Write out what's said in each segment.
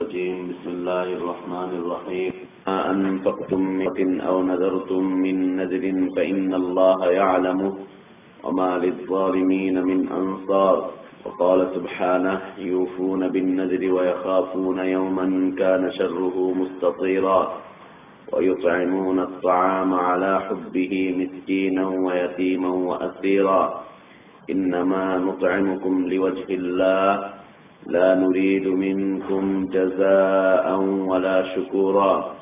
الرجيم. بسم الله الرحمن الرحيم. ما أنفقتم من أو نذرتم من نذر فإن الله يعلمه. وما للظالمين من أنصار. وقال سبحانه يوفون بالنذر ويخافون يوما كان شره مستطيرا. ويطعمون الطعام على حبه مسكينا ويتيما وأسيرا. إنما نطعمكم لوجه الله لا نريد منكم جزاء ولا شكورا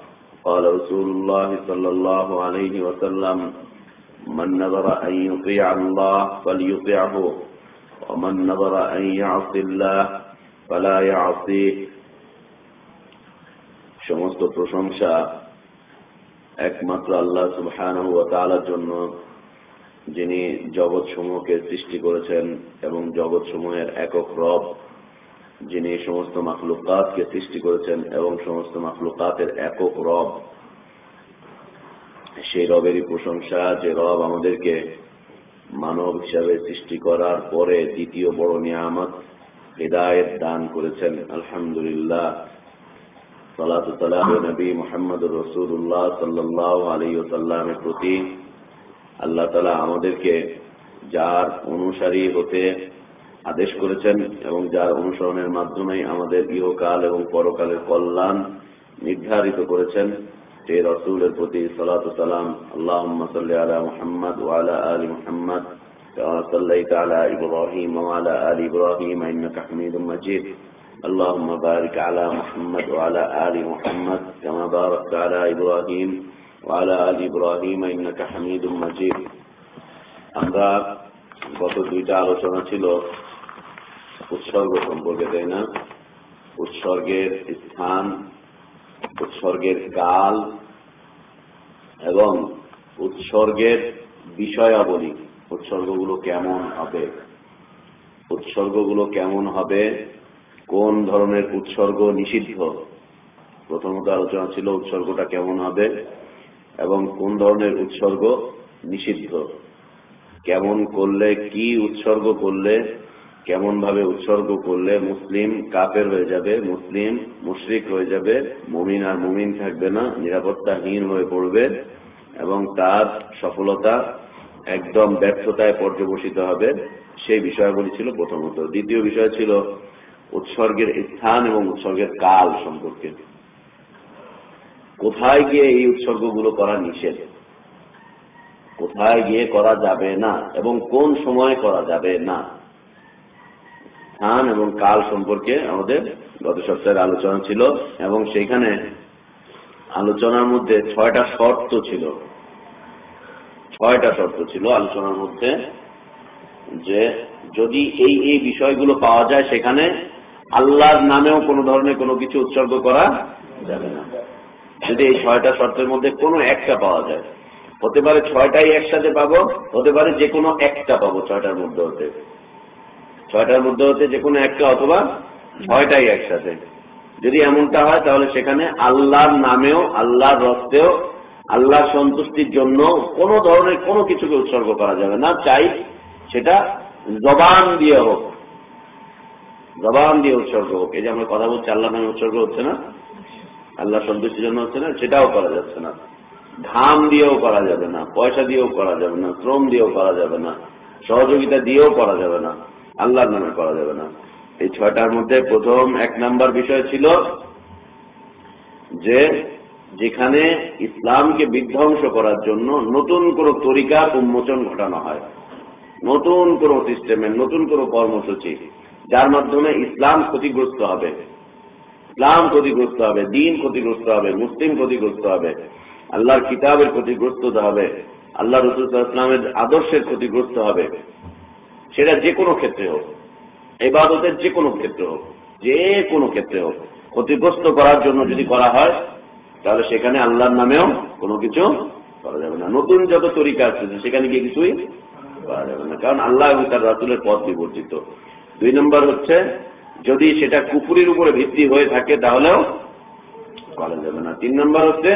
قال رسول الله صلى الله عليه وسلم من نظر أن يطيع الله فليطيعه ومن نظر أن يعصي الله فلا يعصيه সমস্ত প্রশংসা একমাত্র আল্লাহ সুবহানাহু ওয়া তাআলার জন্য যিনি জগৎ সমূহকে সৃষ্টি করেছেন এবং জগৎ সমূহের একক রব যিনি সমস্ত মাখলুকাতকে সৃষ্টি করেছেন এবং সমস্ত মাখলুকাতের একক রব। সেই রবেরই প্রশংসা যে রব আমাদেরকে মানব হিসাবে সৃষ্টি করার পরে দ্বিতীয় বড় নিয়ামত, হৃদায়ত দান করেছেন। আলহামদুলিল্লাহ। আল্লাহ আমাদেরকে যার অনুসারী হতে আদেশ করেছেন এবং যার অনুসরণের মাধ্যমে আমাদের ইহকাল এবং পরকালের কল্যাণ নির্ধারিত করেছেন সেই রসুলের প্রতি সালাত সালাম আল্লাহ সাল্লি আলা মুহাম্মদ ওয়ালা আলী মুহাম্মদ صليت على إبراهيم وعلى آل إبراهيم إنك حميد مجيد اللهم بارك على محمد وعلى آل محمد كما باركت على إبراهيم وعلى آل إبراهيم إنك حميد مجيد আমরা গত দুইটা আলোচনা ছিল উৎসর্গ সম্পর্কে তাই না? উৎসর্গের স্থান, উৎসর্গের কাল এবং উৎসর্গের বিষয়াবলী, উৎসর্গগুলো কেমন হবে? উৎসর্গগুলো কেমন হবে? কোন ধরনের উৎসর্গ নিষিদ্ধ? প্রথমত আলোচনা ছিল উৎসর্গটা কেমন হবে এবং কোন ধরনের উৎসর্গ নিষিদ্ধ? কেমন করলে, কি উৎসর্গ করলে কেমন ভাবে উৎসর্গ করলে মুসলিম কাপের হয়ে যাবে, মুসলিম মুশরিক হয়ে যাবে, মুমিন আর মুমিন থাকবে না, নিরাপত্তাহীন হয়ে পড়বে এবং তার সফলতা একদম ব্যর্থতায় পর্যবসিত হবে। সেই বিষয়গুলি ছিল প্রথমত। দ্বিতীয় বিষয় ছিল উৎসর্গের স্থান এবং উৎসর্গের কাল সম্পর্কে। কোথায় গিয়ে এই উৎসর্গগুলো করা নিষেধ? কোথায় গিয়ে করা যাবে না এবং কোন সময় করা যাবে না? স্থান এবং কাল সম্পর্কে আমাদের গত সপ্তাহের আলোচনা ছিল এবং সেখানে আলোচনার মধ্যে ছয়টা শর্ত ছিল। ছয়টা শর্ত ছিল আলোচনার মধ্যে যে যদি এই এই বিষয়গুলো পাওয়া যায় সেখানে আল্লাহর নামেও কোনো ধরনের কোনো কিছু উৎসর্গ করা যাবে না। যদি এই ছয়টা শর্তের মধ্যে কোনো একটা পাওয়া যায়, হতে পারে ছয়টাই একসাথে পাবো, হতে পারে যে কোনো একটা পাবো ছয়টার মধ্যে হতে ছয়টার মধ্যে হতে যে কোনো একটা অথবা ছয়টাই একসাথে। যদি এমনটা হয়, তাহলে সেখানে আল্লাহর নামেও, আল্লাহর রস্তেও, আল্লাহর সন্তুষ্টির জন্য কোনো ধরনের কোনো কিছুকে উৎসর্গ করা যাবে না। চাই সেটা জবান দিয়ে হোক। জবান দিয়ে উৎসর্গ হোক। এই যে আমরা কথা বলছি আল্লাহ নামে উৎসর্গ হচ্ছে না আল্লাহ সন্তুষ্টির জন্য হচ্ছে না, সেটাও করা যাচ্ছে না। ধাম দিয়েও করা যাবে না, পয়সা দিয়েও করা যাবে না, শ্রম দিয়েও করা যাবে না, সহযোগিতা দিয়েও করা যাবে না। আল্লাহর নামে করা যাবে না। এই ছয়টার মধ্যে প্রথম এক নাম্বার বিষয় ছিল যে যেখানে ইসলামকে বিধ্বংস করার জন্য নতুন কোন তরিকা উন্মোচন ঘটানো হয়। নতুন কোন সিস্টেমের নতুন কোন কর্মসূচি, যার মাধ্যমে ইসলাম ক্ষতিগ্রস্ত হবে। ইসলাম ক্ষতিগ্রস্ত হবে, দিন ক্ষতিগ্রস্ত হবে, মুসলিম ক্ষতিগ্রস্ত হবে, আল্লাহর কিতাবের ক্ষতিগ্রস্ত হবে, আল্লাহ রসুল ইসলামের আদর্শের ক্ষতিগ্রস্ত হবে। সেটা যে কোনো ক্ষেত্রে হোক এবাদতের যে কোনো ক্ষেত্রে হোক, যে কোনো ক্ষেত্রে হোক, ক্ষতিগ্রস্ত করার জন্য যদি করা হয়, তাহলে সেখানে আল্লাহর নামেও কোনো কিছু করা যাবে না। নতুন যত তরিকা আছে, সেখানে গিয়ে কিছুই করা যাবে না। কারণ আল্লাহ এবং তার রাতুলের পথ বিবর্জিত দুই নম্বর হচ্ছে, যদি সেটা কুকুরের উপরে ভিত্তি হয়ে থাকে, তাহলেও করা যাবে না। তিন নম্বর হচ্ছে,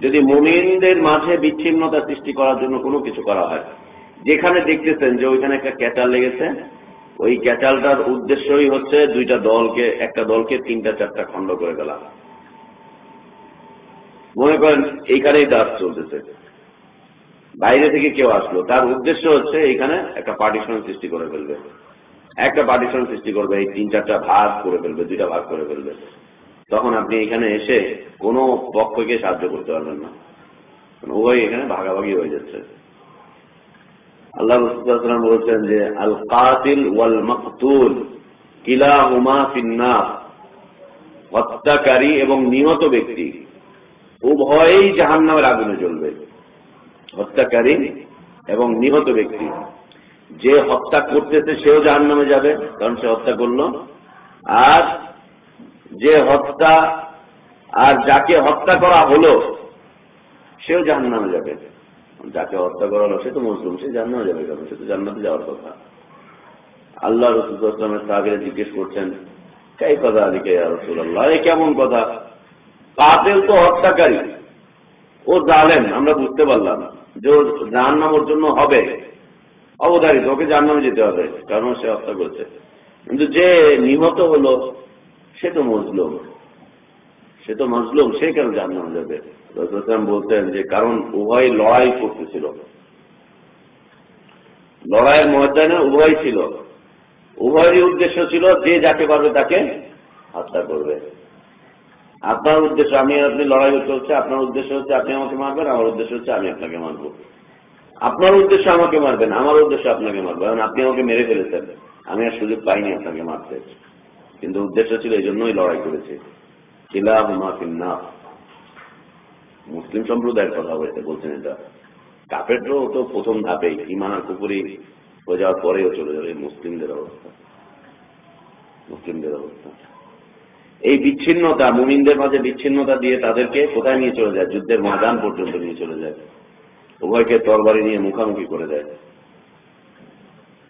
যদি মোমিনদের মাঝে বিচ্ছিন্নতা সৃষ্টি করার জন্য কোনো কিছু করা হয় যেখানে দেখতেছেন যে ওইখানে একটা ক্যাটার লেগেছে, ওই ক্যাচালটার উদ্দেশ্যই হচ্ছে দুইটা দলকে, একটা দলকে তিনটা, চারটা খণ্ড করে ফেলা। মনে করেন এইখানেই দাস চলতেছে। বাইরে থেকে কেউ আসলো, তার উদ্দেশ্য হচ্ছে এখানে একটা পার্টিশন সৃষ্টি করে ফেলবে। একটা পার্টিশন সৃষ্টি করবে, এই তিন, চারটা ভাগ করে ফেলবে, দুইটা ভাগ করে ফেলবে। তখন আপনি এখানে এসে কোনো পক্ষকে সাহায্য করতে পারবেন না। উভয় এখানে ভাগাভাগি হয়ে যাচ্ছে। আল্লাহ রসুলাম বলছেন যে আল কাতিল ওয়াল মকতুল কিলা হুমা ফিন্না হত্যাকারী এবং নিহত ব্যক্তি, উভয়েই জাহান নামের আগুনে জ্বলবে। হত্যাকারী এবং নিহত ব্যক্তি, যে হত্যা করতেছে সেও জাহান নামে যাবে, কারণ সে হত্যা করল। আর যে হত্যা, আর যাকে হত্যা করা হলো, সেও জাহান নামে যাবে। যাকে হত্যা করা হলো, সে তো মুসলিম, সে জান্নাতে যাবে কেন? সে তো জান্নাতে যাওয়ার কথা। আল্লাহ রসুলের সাহাবিরা জিজ্ঞেস করছেন কাই কথা আলিকে রসুল্লাহ এ কেমন কথা? কাতেল তো হত্যাকারী। ও জানেন আমরা বুঝতে পারলাম যে ও জাহান নামের জন্য হবে। অবধারিত, ওকে জাহান নামে যেতে হবে, কারণ সে হত্যা করছে। কিন্তু যে নিহত হলো, সে তো মজলুম সে তো মজলুম, সে কেন জাহান যাবে? বলতেন যে, কারণ উভয় লড়াই করতেছিল। লড়াইয়ের ময়দানে উভয় ছিল। উভয়েরই উদ্দেশ্য ছিল যে যাকে পারবে তাকে হত্যা করবে। আপনার উদ্দেশ্য, আমি আপনি লড়াই চলছে, আপনার উদ্দেশ্য হচ্ছে আপনি আমাকে মারবেন, আমার উদ্দেশ্য হচ্ছে আমি আপনাকে মারবো। আপনার উদ্দেশ্য আমাকে মারবেন, আমার উদ্দেশ্য আপনাকে মারবো, কারণ আপনি আমাকে মেরে ফেলেছেন। আমি আর সুযোগ পাইনি আপনাকে মারতে। কিন্তু উদ্দেশ্য ছিল এই জন্যই লড়াই করেছে। খিলা হুমা ফিন্না মুসলিম সম্প্রদায়ের কথা বলতে বলছেন এটা। কাপেরও তো প্রথম ধাপেই ইমান আর কুপুরি হয়ে যাওয়ার পরেও চলে যাবে মুসলিমদের অবস্থা। মুসলিমদের অবস্থা। এই বিচ্ছিন্নতা, মুমিনদের মাঝে বিচ্ছিন্নতা দিয়ে তাদেরকে কোথায় নিয়ে চলে যায়? যুদ্ধের ময়দান পর্যন্ত নিয়ে চলে যায়। উভয়কে তরবারি নিয়ে মুখামুখি করে দেয়।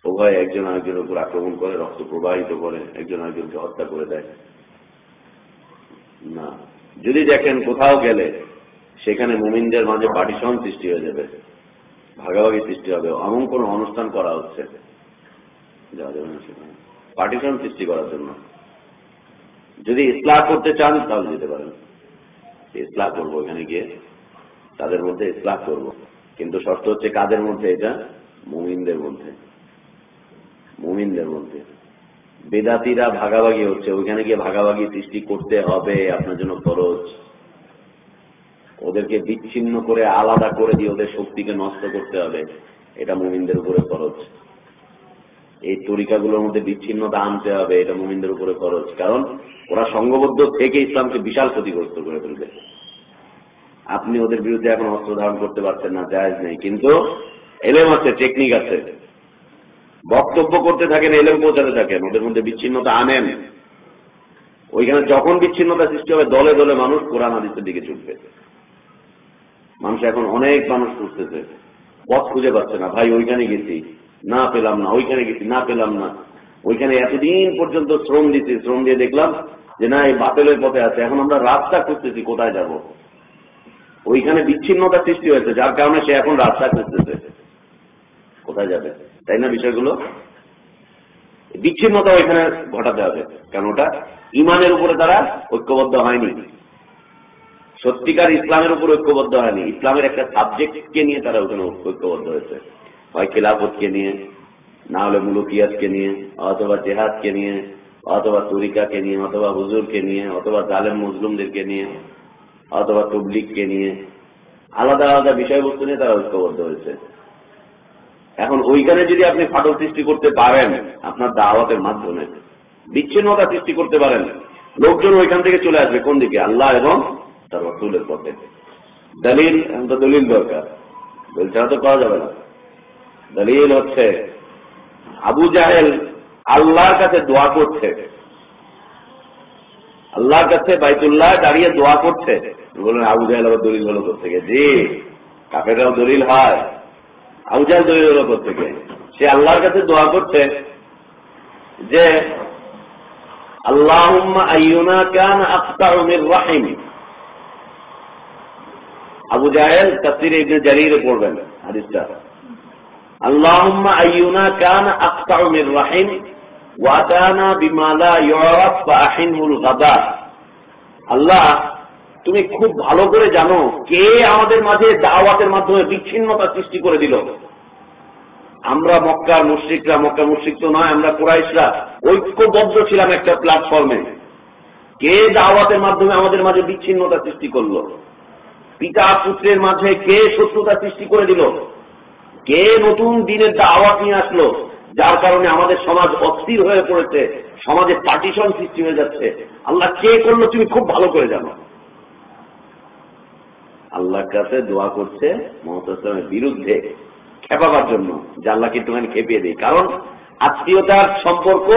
উভয় একজন আরেকজনের উপর আক্রমণ করে, রক্ত প্রবাহিত করে, একজন আরেকজনকে হত্যা করে দেয়। না। যদি দেখেন কোথাও গেলে, সেখানে মুমিনদের মাঝে পার্টিশন সৃষ্টি হয়ে যাবে, ভাগাভাগি সৃষ্টি হবে, এমন কোন অনুষ্ঠান করা হচ্ছে। যাওয়া পার্টিশন সৃষ্টি করার জন্য। যদি ইসলাহ করতে চান, তাহলে যেতে পারেন। ইসলাহ করব এখানে গিয়ে, তাদের মধ্যে ইসলাহ করব। কিন্তু শর্ত হচ্ছে কাদের মধ্যে এটা? মুমিনদের মধ্যে। মুমিনদের মধ্যে। বেদাতিরা ভাগাভাগি হচ্ছে, ওইখানে গিয়ে ভাগাভাগি সৃষ্টি করতে হবে আপনার জন্য খরচ। ওদেরকে বিচ্ছিন্ন করে, আলাদা করে দিয়ে ওদের শক্তিকে নষ্ট করতে হবে, এটা মুমিনদের উপরে খরচ। এই তরিকাগুলোর মধ্যে বিচ্ছিন্নতা আনতে হবে, এটা মুমিনদের উপরে খরচ। কারণ ওরা সংঘবদ্ধ থেকে ইসলামকে বিশাল ক্ষতিগ্রস্ত করে ফেলবে। আপনি ওদের বিরুদ্ধে এখন অস্ত্র ধারণ করতে পারছেন না, জায়জ নেই। কিন্তু এলেম আছে টেকনিক আছে। বক্তব্য করতে থাকেন, এলেম পৌঁছাতে থাকেন, ওদের মধ্যে বিচ্ছিন্নতা আনেন। ওইখানে যখন বিচ্ছিন্নতা সৃষ্টি হবে, দলে দলে মানুষ কোরআন হাদিসের দিকে ছুটবে মানুষ এখন অনেক মানুষ খুঁজতেছে। পথ খুঁজে পাচ্ছে না, ভাই, ওইখানে গেছি, না পেলাম না, ওইখানে গেছি, না পেলাম না। ওইখানে এতদিন পর্যন্ত শ্রম দিচ্ছি শ্রম দিয়ে দেখলাম যে, না, এই বাতিলের পথে আছে, এখন আমরা রাস্তা খুঁজতেছি, কোথায় যাব? ওইখানে বিচ্ছিন্নতা সৃষ্টি হয়েছে, যার কারণে সে এখন রাস্তা খুঁজতেছে। কোথায় যাবে? তাই না বিষয়গুলো? বিচ্ছিন্নতা ওইখানে ঘটাতে হবে। কারণ ওটা? ইমানের উপরে তারা ঐক্যবদ্ধ হয়নি। সত্যিকার ইসলামের উপর ঐক্যবদ্ধ হয়নি। ইসলামের একটা সাবজেক্টকে নিয়ে তারা ওখানে ঐক্যবদ্ধ হয়েছে। হয় খেলাফতকে নিয়ে, না হলে মুলুকিয়াতকে নিয়ে, অথবা জেহাদকে নিয়ে, অথবা তরিকাকে নিয়ে, অথবা হুজুরকে নিয়ে, অথবা জালেম মজলুমদেরকে নিয়ে, অথবা তবলিগকে নিয়ে, আলাদা আলাদা বিষয়বস্তু নিয়ে তারা ঐক্যবদ্ধ হয়েছে। এখন ওইখানে যদি আপনি ফাটল সৃষ্টি করতে পারেন, আপনার দাওয়াতের মাধ্যমে। বিচ্ছিন্নতা সৃষ্টি করতে পারেন। লোকজন ওইখান থেকে চলে আসবে কোন দিকে? আল্লাহ এবং তার রসুলের পথে। দলিল তো দলিল দরকার। দলিল ছাড়া তো করা যাবে না। দলিল হচ্ছে, আবু জাহেল আল্লাহর কাছে দোয়া করছে। আল্লাহর কাছে বাইতুল্লাহ দাঁড়িয়ে দোয়া করছে। বললেন, আবু জাহেল আবার দলিল হলো থেকে জি কাপেরাও দলিল হয়। আবু জাহেল দলিল হলো থেকে। সে আল্লাহর কাছে দোয়া করছে যে আল্লাহ আইয়ুনা কান আবু জাহেল তাসির ইবনে জারিরে পড়বেন হাদিসটা। আল্লাহুম্মা আইয়ুনা কান আকতাউ মির রাহিম বিমালা ইয়রাফ আহিনুল গাদা। আল্লাহ তুমি খুব ভালো করে জানো কে আমাদের মাঝে দাওয়াতের মাধ্যমে বিচ্ছিন্নতা সৃষ্টি করে দিল। আমরা মক্কার মুশ্রিকরা মক্কা মুশ্রিক তো নয়, আমরা কুরাইশরা। ঐক্যবদ্ধ ছিলাম একটা প্ল্যাটফর্মে কে দাওয়াতের মাধ্যমে আমাদের মাঝে বিচ্ছিন্নতা সৃষ্টি করল? পিতা পুত্রের মাঝে কে শত্রুতা সৃষ্টি করে দিল? কে নতুন দিনের দাওয়াত নিয়ে আসলো? যার কারণে আমাদের সমাজ অস্থির হয়ে পড়েছে, সমাজে পার্টিশন সৃষ্টি হয়ে যাচ্ছে। আল্লাহ কে করল তুমি খুব ভালো করে জানো। আল্লাহর কাছে দোয়া করছে মোহাম্মদের বিরুদ্ধে খেপাবার জন্য, যে আল্লাহকে একটুখানি খেপিয়ে দেয় কারণ আত্মীয়তার সম্পর্ক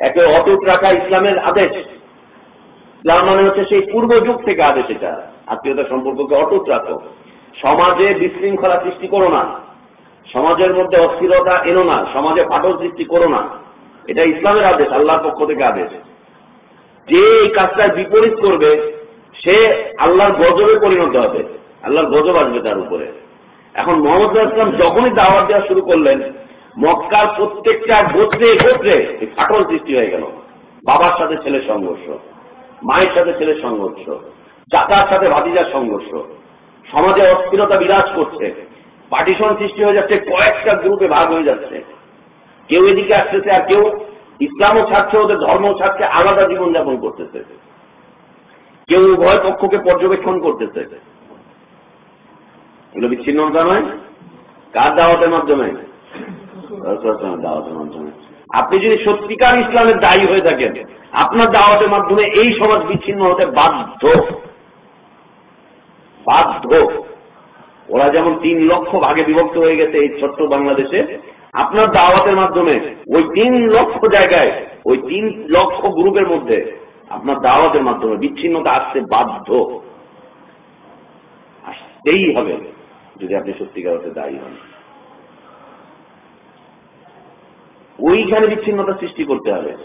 একে অটুট রাখা ইসলামের আদেশ। ইসলাম মানে হচ্ছে সেই পূর্ব যুগ থেকে আদেশ এটা। আত্মীয়তার সম্পর্ককে অটুট রাখো। সমাজে বিশৃঙ্খলা সৃষ্টি করো না। সমাজের মধ্যে অস্থিরতা এনো না। সমাজে ফাটল সৃষ্টি করো না। এটা ইসলামের আদেশ, আল্লাহর পক্ষ থেকে আদেশ। যে এই কাজটার বিপরীত করবে সে আল্লাহর গজবে পরিণত হবে। আল্লাহর গজব আসবে তার উপরে। এখন মোহাম্মদ ইসলাম যখনই দাওয়াত দেওয়া শুরু করলেন, মক্কার প্রত্যেকটা গোত্রে গোত্রে ফাটল সৃষ্টি হয়ে গেল। বাবার সাথে ছেলের সংঘর্ষ, মায়ের সাথে ছেলের সংঘর্ষ চাচার সাথে ভাতিজার সংঘর্ষ। সমাজে অস্থিরতা বিরাজ করছে। পার্টিশন সৃষ্টি হয়ে যাচ্ছে, কয়েকটা গ্রুপে ভাগ হয়ে যাচ্ছে। কেউ এদিকে আসতেছে আর কেউ ইসলামও ছাড়ছে, ওদের ধর্ম ছাড়ছে, আলাদা জীবনযাপন করতেছে। কেউ উভয় পক্ষকে পর্যবেক্ষণ করতেছে। এগুলো বিচ্ছিন্নতা নয়। কার দাওয়াতের মাধ্যমে? দাওয়াতের মাধ্যমে। আপনি যদি সত্যিকার ইসলামের দায়ী হয়ে থাকেন, আপনার দাওয়াতের মাধ্যমে এই সমাজ বিচ্ছিন্ন হতে বাধ্য। বাধ্য। ওরা যেমন তিন লক্ষ ভাগে বিভক্ত হয়ে গেছে এই ছোট্ট বাংলাদেশে, আপনার দাওয়াতের মাধ্যমে ওই তিন লক্ষ জায়গায়, ওই তিন লক্ষ গ্রুপের মধ্যে আপনার দাওয়াতের মাধ্যমে, বিচ্ছিন্নতা আসতে বাধ্য। আসতেই হবে, যদি আপনি সত্যিকার হতে দায়ী হন। ওইখানে বিচ্ছিন্নতা সৃষ্টি করতে হবে।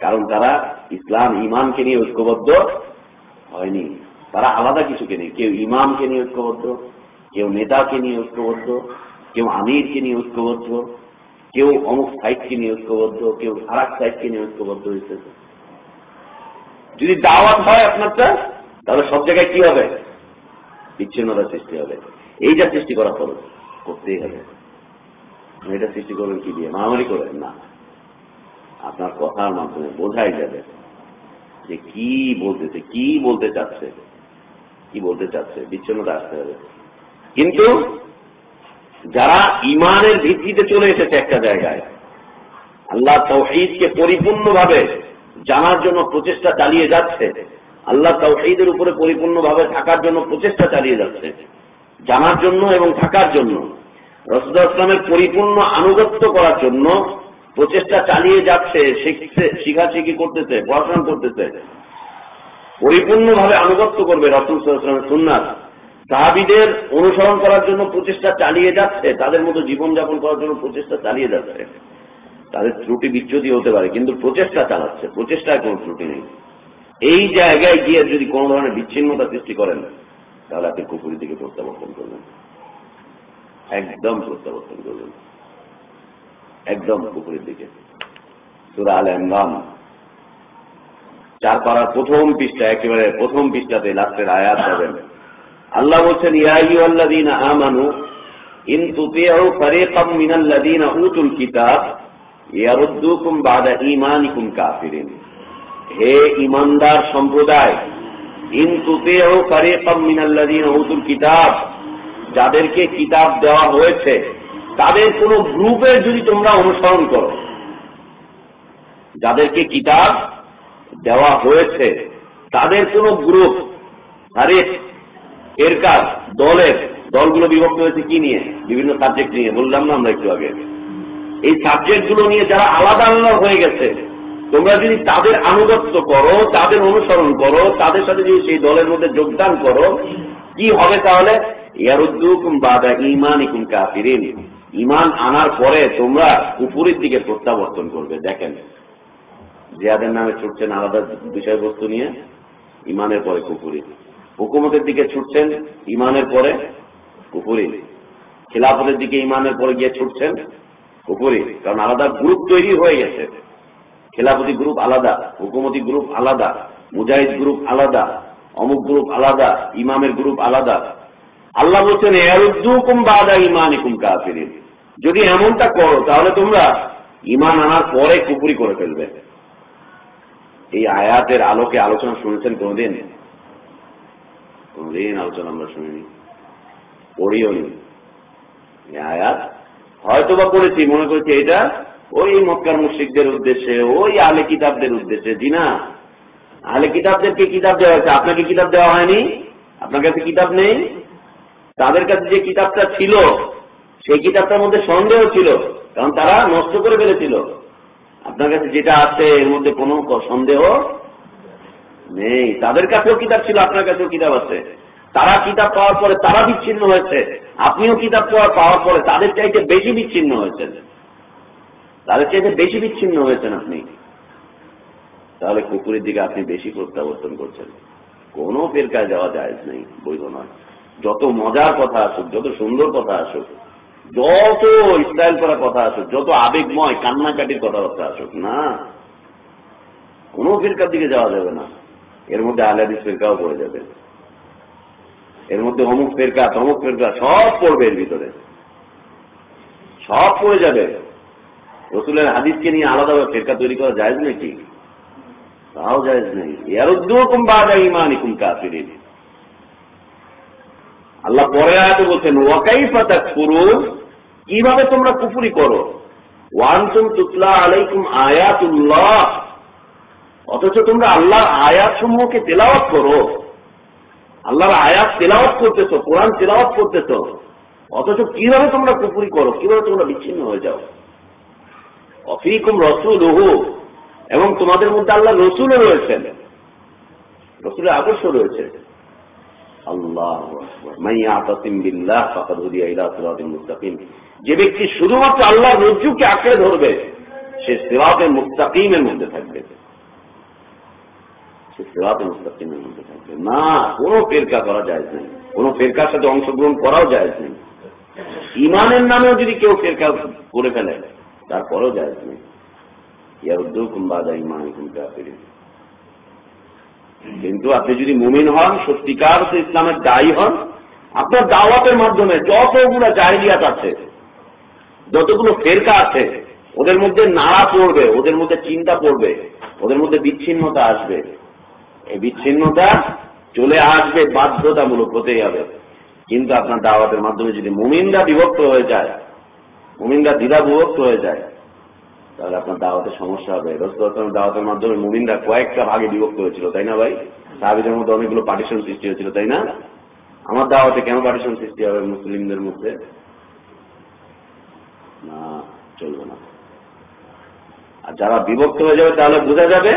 কারণ তারা ইসলাম ইমানকে নিয়ে ঐক্যবদ্ধ হয়নি। তারা আলাদা কিছুকে নিয়ে, কেউ ইমামকে নিয়ে ঐক্যবদ্ধ, কেউ নেতাকে নিয়ে ঐক্যবদ্ধ, কেউ আমিরকে নিয়ে ঐক্যবদ্ধ, কেউ অমুক সাইডকে নিয়ে ঐক্যবদ্ধ, কেউ আর এক সাইডকে নিয়ে ঐক্যবদ্ধ হয়েছে। যদি দাওয়াত হয় আপনারটা, তাহলে সব জায়গায় কি হবে? বিচ্ছিন্নতা সৃষ্টি হবে। এইটা সৃষ্টি করা খরচ করতেই হবে। এটা সৃষ্টি করবেন কি দিয়ে? মারামারি করেন না। আপনার কথার মাধ্যমে বোঝাই যাবে যে কি বলতেছে, কি বলতে চাচ্ছে, কি বলতে চাচ্ছে। বিচ্ছিন্নতা আসতে হবে। কিন্তু যারা ইমানের ভিত্তিতে চলে এসেছে একটা জায়গায়, আল্লাহ তৌহিদকে পরিপূর্ণভাবে জানার জন্য প্রচেষ্টা চালিয়ে যাচ্ছে, আল্লাহ তৌহিদের উপরে পরিপূর্ণভাবে থাকার জন্য প্রচেষ্টা চালিয়ে যাচ্ছে। জানার জন্য এবং থাকার জন্য রসুল ইসলামের পরিপূর্ণ আনুগত্য করার জন্য প্রচেষ্টা চালিয়ে যাচ্ছে, শিখছে, শিখাশিখি করতেছে, পড়াশোনা করতেছে। পরিপূর্ণভাবে আনুগত্য করবে রসুল ইসলামের সুন্নাথ সাহাবিদের অনুসরণ করার জন্য প্রচেষ্টা চালিয়ে যাচ্ছে, তাদের মতো জীবনযাপন করার জন্য প্রচেষ্টা চালিয়ে যাচ্ছে। তাদের ত্রুটি বিচ্যুতি হতে পারে, কিন্তু প্রচেষ্টা চালাচ্ছে, প্রচেষ্টায় কোনো ত্রুটি নেই। এই জায়গায় গিয়ে যদি কোন ধরনের বিচ্ছিন্নতা সৃষ্টি করেন, তাহলে আপনি কুকুরের দিকে প্রত্যাবর্তন করবেন। একদম প্রত্যাবর্তন করবেন। একদম কুকুরের দিকে সুরা আল এমরান চার পাড়ার প্রথম পৃষ্ঠা, একেবারে প্রথম পৃষ্ঠাতে লাস্টের আয়াত পাবেন। আল্লাহ বলছেন ইয়াইউল্লাদিন আমানু, ইন তুতিউ ফারিকাম মিনাল্লাদিন উতুল কিতাব হে ইমানদার সম্প্রদায় কিতাব, যাদেরকে কিতাব দেওয়া হয়েছে, তাদের কোন গ্রুপের যদি তোমরা অনুসরণ করো, যাদেরকে কিতাব দেওয়া হয়েছে, তাদের কোন গ্রুপ আরে এর কাজ দলের, দলগুলো বিভক্ত হয়েছে কি নিয়ে? বিভিন্ন সাবজেক্ট নিয়ে, বললাম না আমরা একটু আগে। এই সাবজেক্টগুলো নিয়ে যারা আলাদা আলাদা হয়ে গেছে, তোমরা যদি তাদের আনুগত্য করো, তাদের অনুসরণ করো, তাদের সাথে যদি সেই দলের মধ্যে যোগদান করো, কি হবে তাহলে? ইমান ইমান আনার পরে তোমরা কুপুরের দিকে প্রত্যাবর্তন করবে, দেখেন। জিয়াদের নামে ছুটছেন আলাদা বিষয়বস্তু নিয়ে ইমানের পরে কুপুরি হুকুমতের দিকে ছুটছেন ইমানের পরে কুপুরি খিলাফতের দিকে ইমানের পরে গিয়ে ছুটছেন কুপুরি কারণ আলাদা গ্রুপ তৈরি হয়ে গেছে। খেলাপতি গ্রুপ আলাদা, হুকুমতি গ্রুপ আলাদা, মুজাহিদ গ্রুপ আলাদা, অমুক গ্রুপ আলাদা, ইমামের গ্রুপ আলাদা। আল্লাহ বলছেন ইমানিকুম কাফিরিন। যদি এমনটা করো, তাহলে তোমরা ইমান আনার পরে কুপুরি করে ফেলবে। এই আয়াতের আলোকে আলোচনা শুনেছেন কোনদিন? কোনদিন আলোচনা আমরা শুনিনি। পড়িও নি। আয়াত হয়তো বা পড়েছি, মনে করছি এটা ওই মক্কার মুশ্রিকদের উদ্দেশ্যে, ওই আলে কিতাবদের উদ্দেশ্যে। জি না। আলে কিতাবদেরকে কিতাব দেওয়া হয়েছে? আপনাকে কিতাব দেওয়া হয়নি? আপনার কাছে কিতাব নেই? তাদের কাছে যে কিতাবটা ছিল, সেই কিতাবটার মধ্যে সন্দেহ ছিল, কারণ তারা নষ্ট করে ফেলেছিল। আপনার কাছে যেটা আছে, এর মধ্যে কোনো সন্দেহ নেই। তাদের কাছেও কিতাব ছিল, আপনার কাছেও কিতাব আছে। তারা কিতাব পাওয়ার পরে তারা বিচ্ছিন্ন হয়েছে। আপনিও কিতাব পাওয়ার পরে তাদের চাইতে বেশি বিচ্ছিন্ন হয়েছেন। তাদের চাইতে বেশি বিচ্ছিন্ন হয়েছেন আপনি। তাহলে কুকুরের দিকে আপনি বেশি প্রত্যাবর্তন করছেন। কোনো পেরকায় যাওয়া যায় নেই, বৈধ নয়। যত মজার কথা আসুক, যত সুন্দর কথা আসুক, যত স্টাইল করা কথা আসুক, যত আবেগময়, কান্নাকাটির কথাবার্তা আসুক, না। কোনো ফিরকার দিকে যাওয়া যাবে না। এর মধ্যে আলাদিস ফেরকাও পড়ে যাবে। এর মধ্যে অমুক ফেরকা, তমুক ফেরকা, সব পড়বে এর ভিতরে। সব পড়ে যাবে। রসুলের হাদিসকে নিয়ে আলাদাভাবে ফেরকা তৈরি করা যায় নাকি তাও যায় নেই। এরকম বাদা ইমানিকুম কাফিরিন। আল্লাহ পরে আয়াতে বলছেন ওয়াকাই পাতা করুন কীভাবে তোমরা কুফুরি করো? ওয়ানতুম তুতলা আলাইকুম আয়াতুল্লাহ। অথচ তোমরা আল্লাহর আয়াত সমূহকে তেলাওয়াত করো। আল্লাহর আয়াত তেলাওয়াত করতেছ, কোরআন তেলাওয়াত করতেছ। অথচ কীভাবে তোমরা কুপুরি করো? কীভাবে তোমরা বিচ্ছিন্ন হয়ে যাও? অফিকুম রসুল ওহু এবং তোমাদের মধ্যে আল্লাহ রসুলও রয়েছেন। রসুলের আদর্শ রয়েছে। যে ব্যক্তি শুধুমাত্র আল্লাহ রজ্জুকে আঁকড়ে ধরবে, সে সেবাতে মুস্তাকিমের মধ্যে থাকবে। সে সেবাতে মুস্তাকিমের মধ্যে থাকবে। না, কোনো ফেরকা করা যায় নেই। কোনো ফেরকার সাথে অংশগ্রহণ করাও যায় নেই। ইমানের নামেও যদি কেউ ফেরকা করে ফেলে, তারপরেও যায় নেই। কিন্তু আপনি যদি মুমিন হন, সত্যিকার ইসলামের দায়ী হন, আপনার দাওয়াতের মাধ্যমে যতগুলো জাহিলিয়াত আছে, যতগুলো ফেরকা আছে, ওদের মধ্যে নাড়া পড়বে, ওদের মধ্যে চিন্তা পড়বে, ওদের মধ্যে বিচ্ছিন্নতা আসবে। এই বিচ্ছিন্নতা চলে আসবে বাধ্যতামূলক হতেই হবে। কিন্তু আপনার দাওয়াতের মাধ্যমে যদি মুমিনরা বিভক্ত হয়ে যায়, মুমিনরা দ্বিধা বিভক্ত হয়ে যায়, তাহলে আপনার দাওয়াতের সমস্যা হবে। দাওয়াতের মাধ্যমে মুমিনরা কয়েকটা ভাগে বিভক্ত হয়েছিল, তাই না ভাই? সাহাবিদের মধ্যে অনেকগুলো পার্টিশন সৃষ্টি হয়েছিল, তাই না? আমার দাওয়াতে কেন পার্টিশন সৃষ্টি হবে মুসলিমদের মধ্যে? না, চলবে না। আর যারা বিভক্ত হয়ে যাবে, তাহলে বোঝা যাবে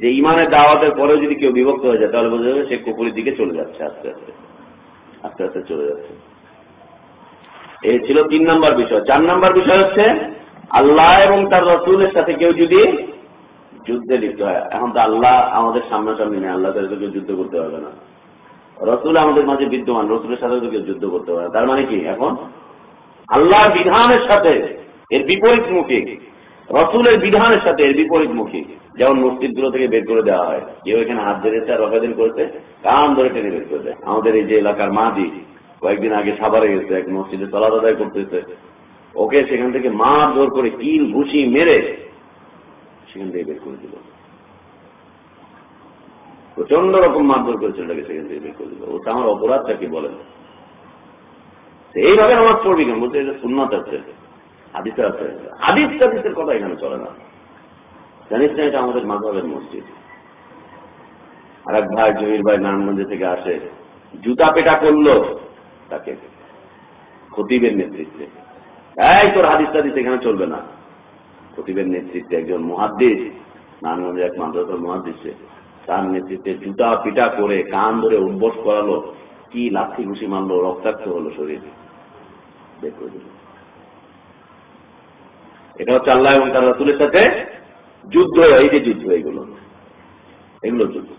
যে ইমানের দাওয়াতের পরেও যদি কেউ বিভক্ত হয়ে যায়, তাহলে বোঝা যাবে সে কুপুরের দিকে চলে যাচ্ছে, আস্তে আস্তে। আস্তে আস্তে চলে যাচ্ছে। এই ছিল তিন নম্বর বিষয়। চার নম্বর বিষয় হচ্ছে, আল্লাহ এবং তার রসুলের সাথে কেউ যদি যুদ্ধে লিপ্ত হয়, এখন তো আল্লাহ আমাদের সামনাসামনি নেই, আল্লাহ তাদের কেউ যুদ্ধ করতে পারবে না। রসুল আমাদের মাঝে বিদ্যমান, রসুলের সাথে কেউ যুদ্ধ করতে পারে তার মানে কি? এখন আল্লাহর বিধানের সাথে এর বিপরীত মুখী রসুলের বিধানের সাথে এর বিপরীত মুখী যেমন মসজিদগুলো থেকে বের করে দেওয়া হয় কেউ এখানে হাত ধরেছে আর রফাদিন করেছে, কান ধরে টেনে বের করে দেয় আমাদের এই যে এলাকার মাদি, কয়েকদিন আগে সাবারে গেছে, এক মসজিদে তলা আদায় করতেছে। ওকে সেখান থেকে মার জোর করে কিল, ঘুষি মেরে সেখান থেকে বের করে দিল। প্রচণ্ড রকম মারধর করেছিল ওটাকে সেখান থেকে বের করে দিল। ওটা আমার অপরাধটা কি বলেন এইভাবে আমার পড়বি কেন? বলতে সুন্নত আছে। আদিত্য আছে। আদিত্য আদিত্যের কথা এখানে চলে না। জানিস না এটা আমাদের মাধবের মসজিদ। আর এক ভাই জমির ভাই নারায়ণগঞ্জ থেকে আসে, জুতা পেটা করল তাকে, খতিবের নেতৃত্বে। এই তোর হাদিস টাদিস এখানে চলবে না। খতিবের নেতৃত্বে একজন মহাদ্দেশ নারায়ণগঞ্জের এক মাদ্রাসার মহাদ্দেশে তার নেতৃত্বে জুতা পিটা করে কান ধরে উদ্বোস করালো, কি লাঠি ঘুষি মারলো, রক্তাক্ত হলো শরীর। দিল। এটা হচ্ছে আল্লাহ এবং তার রাসুলের সাথে যুদ্ধ, এই যে যুদ্ধ এইগুলো এগুলো যুদ্ধ।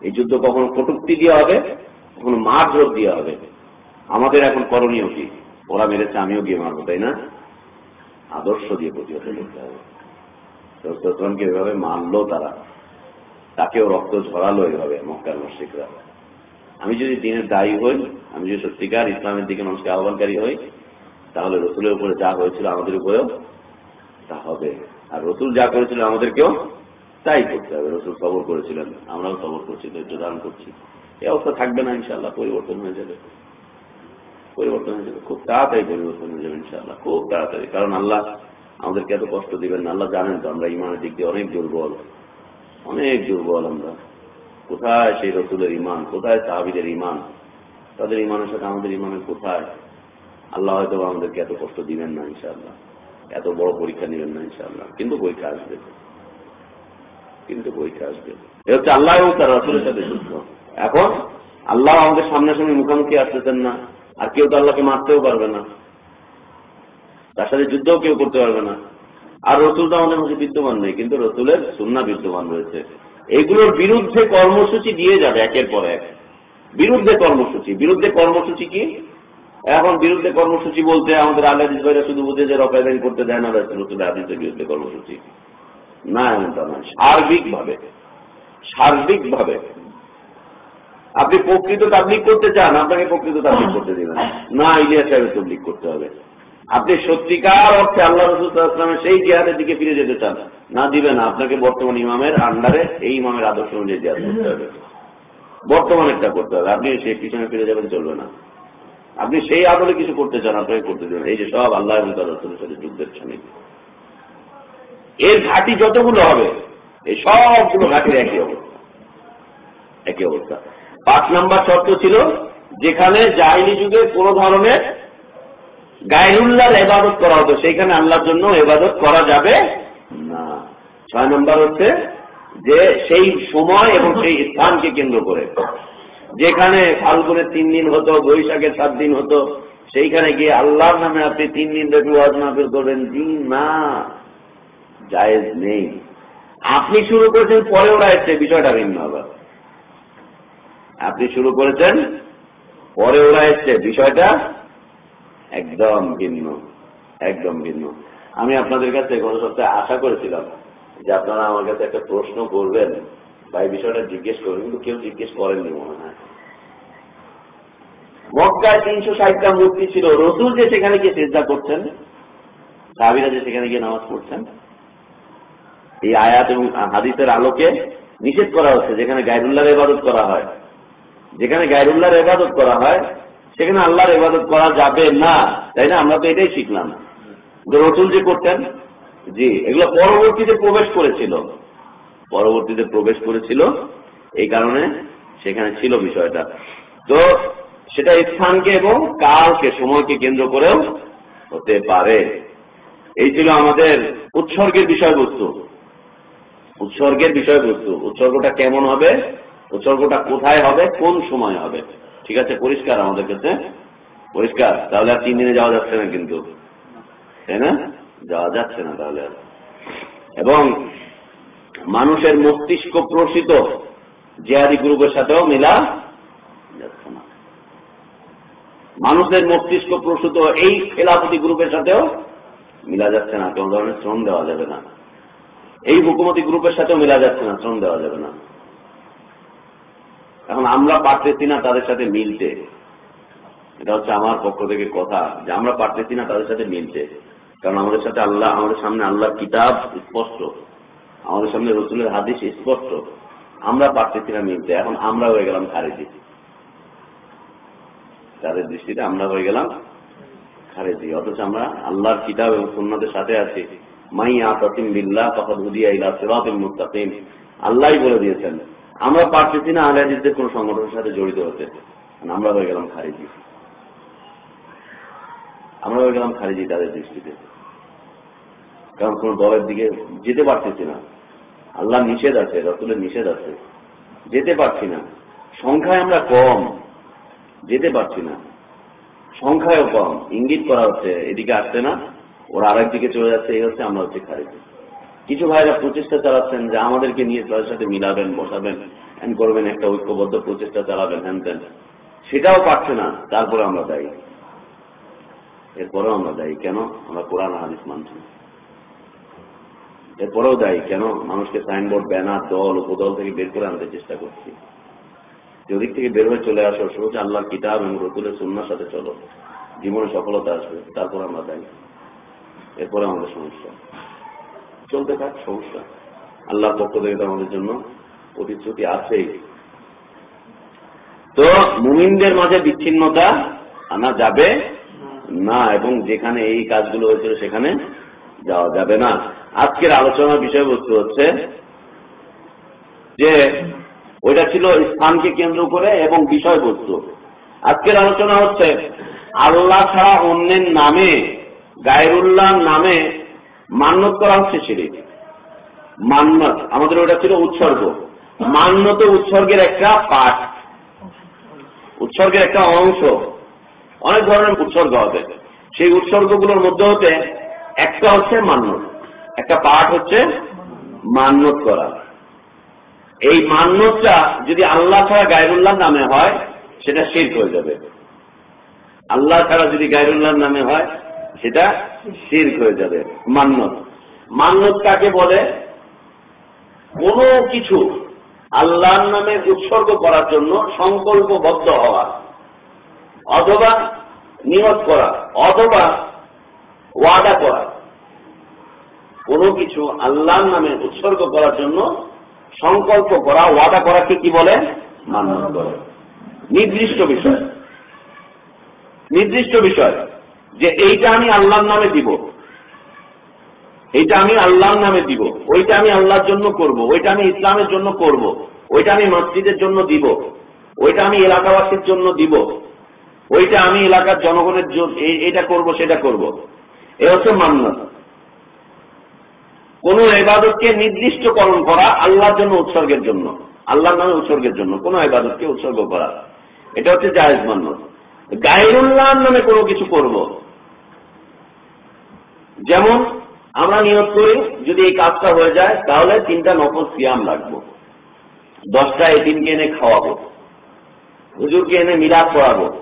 এই যুদ্ধ কখনো কটুক্তি দিয়ে হবে, কখনো মার জোর দিয়ে হবে। আমাদের এখন করণীয় কি? ওরা মেরেছে, আমিও গিয়ে মারবো, তাই না? আদর্শ দিয়ে প্রতিহত করতে হবে। রসুলকে এভাবে মানলো তারা। তাকেও রক্ত ঝরালো এভাবে মক্কার মুশ্রিকরা। আমি যদি দিনের দায়ী হই, আমি যদি সত্যিকার ইসলামের দিকে মানুষকে আহ্বানকারী হই তাহলে রসুলের উপরে যা হয়েছিল আমাদের উপরেও তা হবে। আর রসুল যা করেছিল আমাদেরকেও তাই করতে হবে। রসুল সবর করেছিলেন, আমরাও সবর করছি, ধৈর্য ধারণ করছি। এই অবস্থা থাকবে না ইনশাল্লাহ পরিবর্তন হয়ে যাবে। পরিবর্তন হয়ে যাবে, খুব তাড়াতাড়ি পরিবর্তন হয়ে যাবে ইনশাল্লাহ খুব তাড়াতাড়ি। কারণ আল্লাহ আমাদেরকে এত কষ্ট দিবেন না, আল্লাহ জানেন তো আমরা ইমানের দিক দিয়ে অনেক দুর্বল অনেক দুর্বল আমরা। কোথায় সেই রসুলের ইমান কোথায় সাহাবিদের ইমান তাদের ইমানের সাথে আমাদের ইমানের কোথায়? আল্লাহ হয়তো আমাদেরকে এত কষ্ট দিবেন না, ইনশাআল্লাহ। এত বড় পরীক্ষা নেবেন না, ইনশাআল্লাহ। কিন্তু পরীক্ষা আসবে। কিন্তু পরীক্ষা আসবে। এ হচ্ছে আল্লাহ এবং তার রসুলের সাথে যুদ্ধ। এখন আল্লাহ আমাদের সামনাসামনি মুখোমুখি আসতেছেন না। আর কেউ তো আল্লাহকে মারতেও পারবে না। তার সাথে যুদ্ধও কেউ করতে পারবে না। আর রসুল তো আমাদের মধ্যে বিদ্যমান নেই, কিন্তু রসুলের সুন্না বিদ্যমান রয়েছে। এগুলোর বিরুদ্ধে কর্মসূচি দিয়ে যাবে একের পর এক। বিরুদ্ধে কর্মসূচি। বিরুদ্ধে কর্মসূচি কি? এখন বিরুদ্ধে কর্মসূচি বলতে আমাদের আল্লাহ ভাইরা শুধু বুঝে যে রকায়দারি করতে দেয় না রসুল হাদিসের বিরুদ্ধে কর্মসূচি। না এমনটা নয়। সার্বিক ভাবে সার্বিক ভাবে আপনি প্রকৃত তাবলিক করতে চান, আপনাকে প্রকৃত তাবলিক করতে দিবেন না। ইলিয়াস সাহেবের তবলিক করতে হবে। আপনি সত্যিকার অর্থে আল্লাহ রসুলের সেই জিহাদের দিকে ফিরে যেতে চান। না দিবেন আপনাকে বর্তমান ইমামের আন্ডারে এই ইমামের আদর্শ অনুযায়ী জিহাদ করতে হবে। বর্তমানেরটা করতে হবে। আপনি সেই পিছনে ফিরে যাবেন, চলবে না। আপনি সেই আদলে কিছু করতে চান, আপনাকে করতে দেবেন। এই যে সব আল্লাহ এবং তার রসুলের সাথে যুদ্ধের সামনে এর ঘাটি যতগুলো হবে, এই সবগুলো ঘাটির একই অবস্থা। একই অবস্থা। পাঁচ নম্বর শর্ত ছিল, যেখানে জাহিলি যুগে কোন ধরনের গায়রুল্লাহর এবাদত করা হতো, সেইখানে আল্লাহর জন্য এবাদত করা যাবে না। ছয় নম্বর হচ্ছে যে সেই সময় এবং সেই স্থানকে কেন্দ্র করে যেখানে ফাল্গুনের তিন দিন হতো বৈশাখের সাত দিন হতো, সেইখানে গিয়ে আল্লাহর নামে আপনি তিন দিন ব্যাপী ওয়াজ মাহফিল করবেন। দিন না, জায়েজ নেই। আপনি শুরু করেছেন, পরে ওরা এসছে, বিষয়টা ভিন্ন আবার আপনি শুরু করেছেন, পরে ওরা এসছে, বিষয়টা একদম ভিন্ন একদম ভিন্ন। আমি আপনাদের কাছে গত সপ্তাহে আশা করেছিলাম যে আপনারা আমার কাছে একটা প্রশ্ন করবেন বা এই বিষয়টা জিজ্ঞেস করবেন, কিন্তু কেউ জিজ্ঞেস করেননি মনে হয়। মক্কায় তিনশো ষাটটা মূর্তি ছিল। রসুল যে সেখানে গিয়ে চেষ্টা করছেন, সাহাবিরা যে সেখানে গিয়ে নামাজ পড়ছেন, এই আয়াত এবং হাদিসের আলোকে নিষেধ করা হচ্ছে, যেখানে গায়রুল্লাহর ইবাদত করা হয়। যেখানে গায়রুল্লাহর ইবাদত করা হয়, সেখানে আল্লাহর ইবাদত করা যাবে না। তাই না? আমরা তো এটাই শিখলাম। রসুল যে করতেন, জি, এগুলো পরবর্তীতে প্রবেশ করেছিল। পরবর্তীতে প্রবেশ করেছিল, এই কারণে সেখানে ছিল বিষয়টা। তো সেটা স্থানকে এবং কালকে সময়কে কেন্দ্র করেও হতে পারে। এই ছিল আমাদের উৎসর্গের বিষয়বস্তু। উৎসর্গের বিষয়বস্তু। উৎসর্গটা কেমন হবে? উৎসর্গটা কোথায় হবে? কোন সময় হবে? ঠিক আছে, পরিষ্কার আমাদের কাছে। পরিষ্কার। তাহলে আর তিন দিনে যাওয়া যাচ্ছে না কিন্তু। তাই না? যাওয়া যাচ্ছে না তাহলে আর। এবং মানুষের মস্তিষ্ক প্রসিত। জিহাদি গ্রুপের সাথেও মিলা যাচ্ছে না। মানুষের মস্তিষ্ক প্রসূত এই খেলাপতি গ্রুপের সাথেও মিলা যাচ্ছে না, কোন ধরনের শ্রম দেওয়া যাবে না। এই হুকুমতি গ্রুপের সাথেও মিলা যাচ্ছে না, শ্রম দেওয়া যাবে না। এখন আমরা পারতেছি না তাদের সাথে মিলতে। এটা হচ্ছে আমার পক্ষ থেকে কথা যে আমরা পারতেছি না তাদের সাথে মিলতে। কারণ আমাদের সাথে আল্লাহ, আমাদের সামনে আল্লাহ কিতাব স্পষ্ট। আমাদের সামনে রসুলের হাদিস স্পষ্ট। আমরা পারতেছি না মিলতে, এখন আমরা হয়ে গেলাম খারেজি। তাদের দৃষ্টিতে আমরা হয়ে গেলাম খারেজি অথচ আমরা আল্লাহর কিতাব এবং সুন্নতের সাথে আছি। মাই আতিম বিল্লাহ তখন উদিয়া সেবাতিম মুস্তাকিম। আল্লাহই বলে দিয়েছেন, আমরা পারতেছি না আহলাদিসদের কোন সংগঠনের সাথে জড়িত হতে। আমরা হয়ে গেলাম খারিজি আমরা হয়ে গেলাম খারিজি তাদের দৃষ্টিতে। কারণ কোন দলের দিকে যেতে পারতেছি না। আল্লাহ নিষেধ আছে, রসুলের নিষেধ আছে। যেতে পারছি না। সংখ্যায় আমরা কম। যেতে পারছি না। সংখ্যায়ও কম, ইঙ্গিত করা হচ্ছে এদিকে আসছে না, ওরা আরেক দিকে চলে যাচ্ছে, এই হচ্ছে আমরা হচ্ছে খারিজি। কিছু ভাইরা প্রচেষ্টা চালাচ্ছেন যে আমাদেরকে নিয়ে তাদের সাথে মিলাবেন, বসাবেন হ্যান করবেন একটা ঐক্যবদ্ধ প্রচেষ্টা চালাবেন হ্যান তেন সেটাও পারছে না, তারপরে আমরা দায়ী। এরপরেও আমরা দায়ী, কেন? আমরা কোরআন হাদিস মানছি এরপরেও দায়ী, কেন? মানুষকে সাইনবোর্ড ব্যানার দল, উপদল থেকে বের করে আনতে চেষ্টা করছি। যে ওদিক থেকে বের হয়ে চলে আসো সোজ আল্লাহর কিতাব এবং রতুলের সন্ন্যার সাথে চলো। জীবনে সফলতা আসবে, তারপর আমরা দায়ী এরপরে আমাদের সমস্যা। চলতে থাক, সমস্যা। আল্লাহর পক্ষ থেকে আমাদের জন্য প্রতিশ্রুতি আছেই। তো মুমিনদের মাঝে বিচ্ছিন্নতা আনা যাবে না এবং যেখানে এই কাজগুলো হয়েছিল সেখানে যাওয়া যাবে না। আজকের আলোচনার বিষয়বস্তু হচ্ছে যে ওইটা ছিল স্থানকে কেন্দ্র করে এবং বিষয়বস্তু। আজকের আলোচনা হচ্ছে, আল্লাহ ছাড়া অন্যের নামে, গায়রুল্লাহ নামে মান্যত করা হচ্ছে সিঁড়ি মান্যত, আমাদের ওটা ছিল উৎসর্গ। মান্যত উৎসর্গের একটা পাঠ, উৎসর্গের একটা অংশ। অনেক ধরনের উৎসর্গ হবে সেই উৎসর্গগুলোর মধ্যে হতে একটা হচ্ছে মান্যত, একটা পাঠ হচ্ছে মান্যত করা। এই মান্যতটা যদি আল্লাহ ছাড়া গায়রুল্লাহ নামে হয়, সেটা শেষ হয়ে যাবে। আল্লাহ ছাড়া যদি গায়রুল্লাহ নামে হয়, সেটা শেষ হয়ে যাবে, মান্যত। মান্যত কাকে বলে? কোন কিছু আল্লাহর নামে উৎসর্গ করার জন্য সংকল্পবদ্ধ হওয়া, অথবা নিয়ত করা, অথবা ওয়াদা করা। কোনো কিছু আল্লাহর নামে উৎসর্গ করার জন্য সংকল্প করা, ওয়াদা করাকে কি বলে? মান্য করে নির্দিষ্ট বিষয়। নির্দিষ্ট বিষয় যে এইটা আমি আল্লাহর নামে দিব। এইটা আমি আল্লাহর নামে দিব। ওইটা আমি আল্লাহর জন্য করব। ওইটা আমি ইসলামের জন্য করব। ওইটা আমি মসজিদের জন্য দিব। ওইটা আমি এলাকাবাসীর জন্য দিব। ওইটা আমি এলাকার জনগণের এটা করব, সেটা করব। এ হচ্ছে মান্যতা কোন এবাদতকে নির্দিষ্টকরণ করা আল্লাহর জন্য উৎসর্গের জন্য। আল্লাহর নামে উৎসর্গের জন্য কোন এবাদতকে উৎসর্গ করা। এটা হচ্ছে জায়েজ মান্যত। গায়রুল্লাহর নামে কোনো কিছু করব। যেমন, আমরা নিয়োগ করি, যদি এই কাজটা হয়ে যায়, তাহলে তিনটা নকল সিয়াম রাখব দশটা এটিমকে এনে খাওয়াবো। হুজুরকে এনে মিলাদ করাবো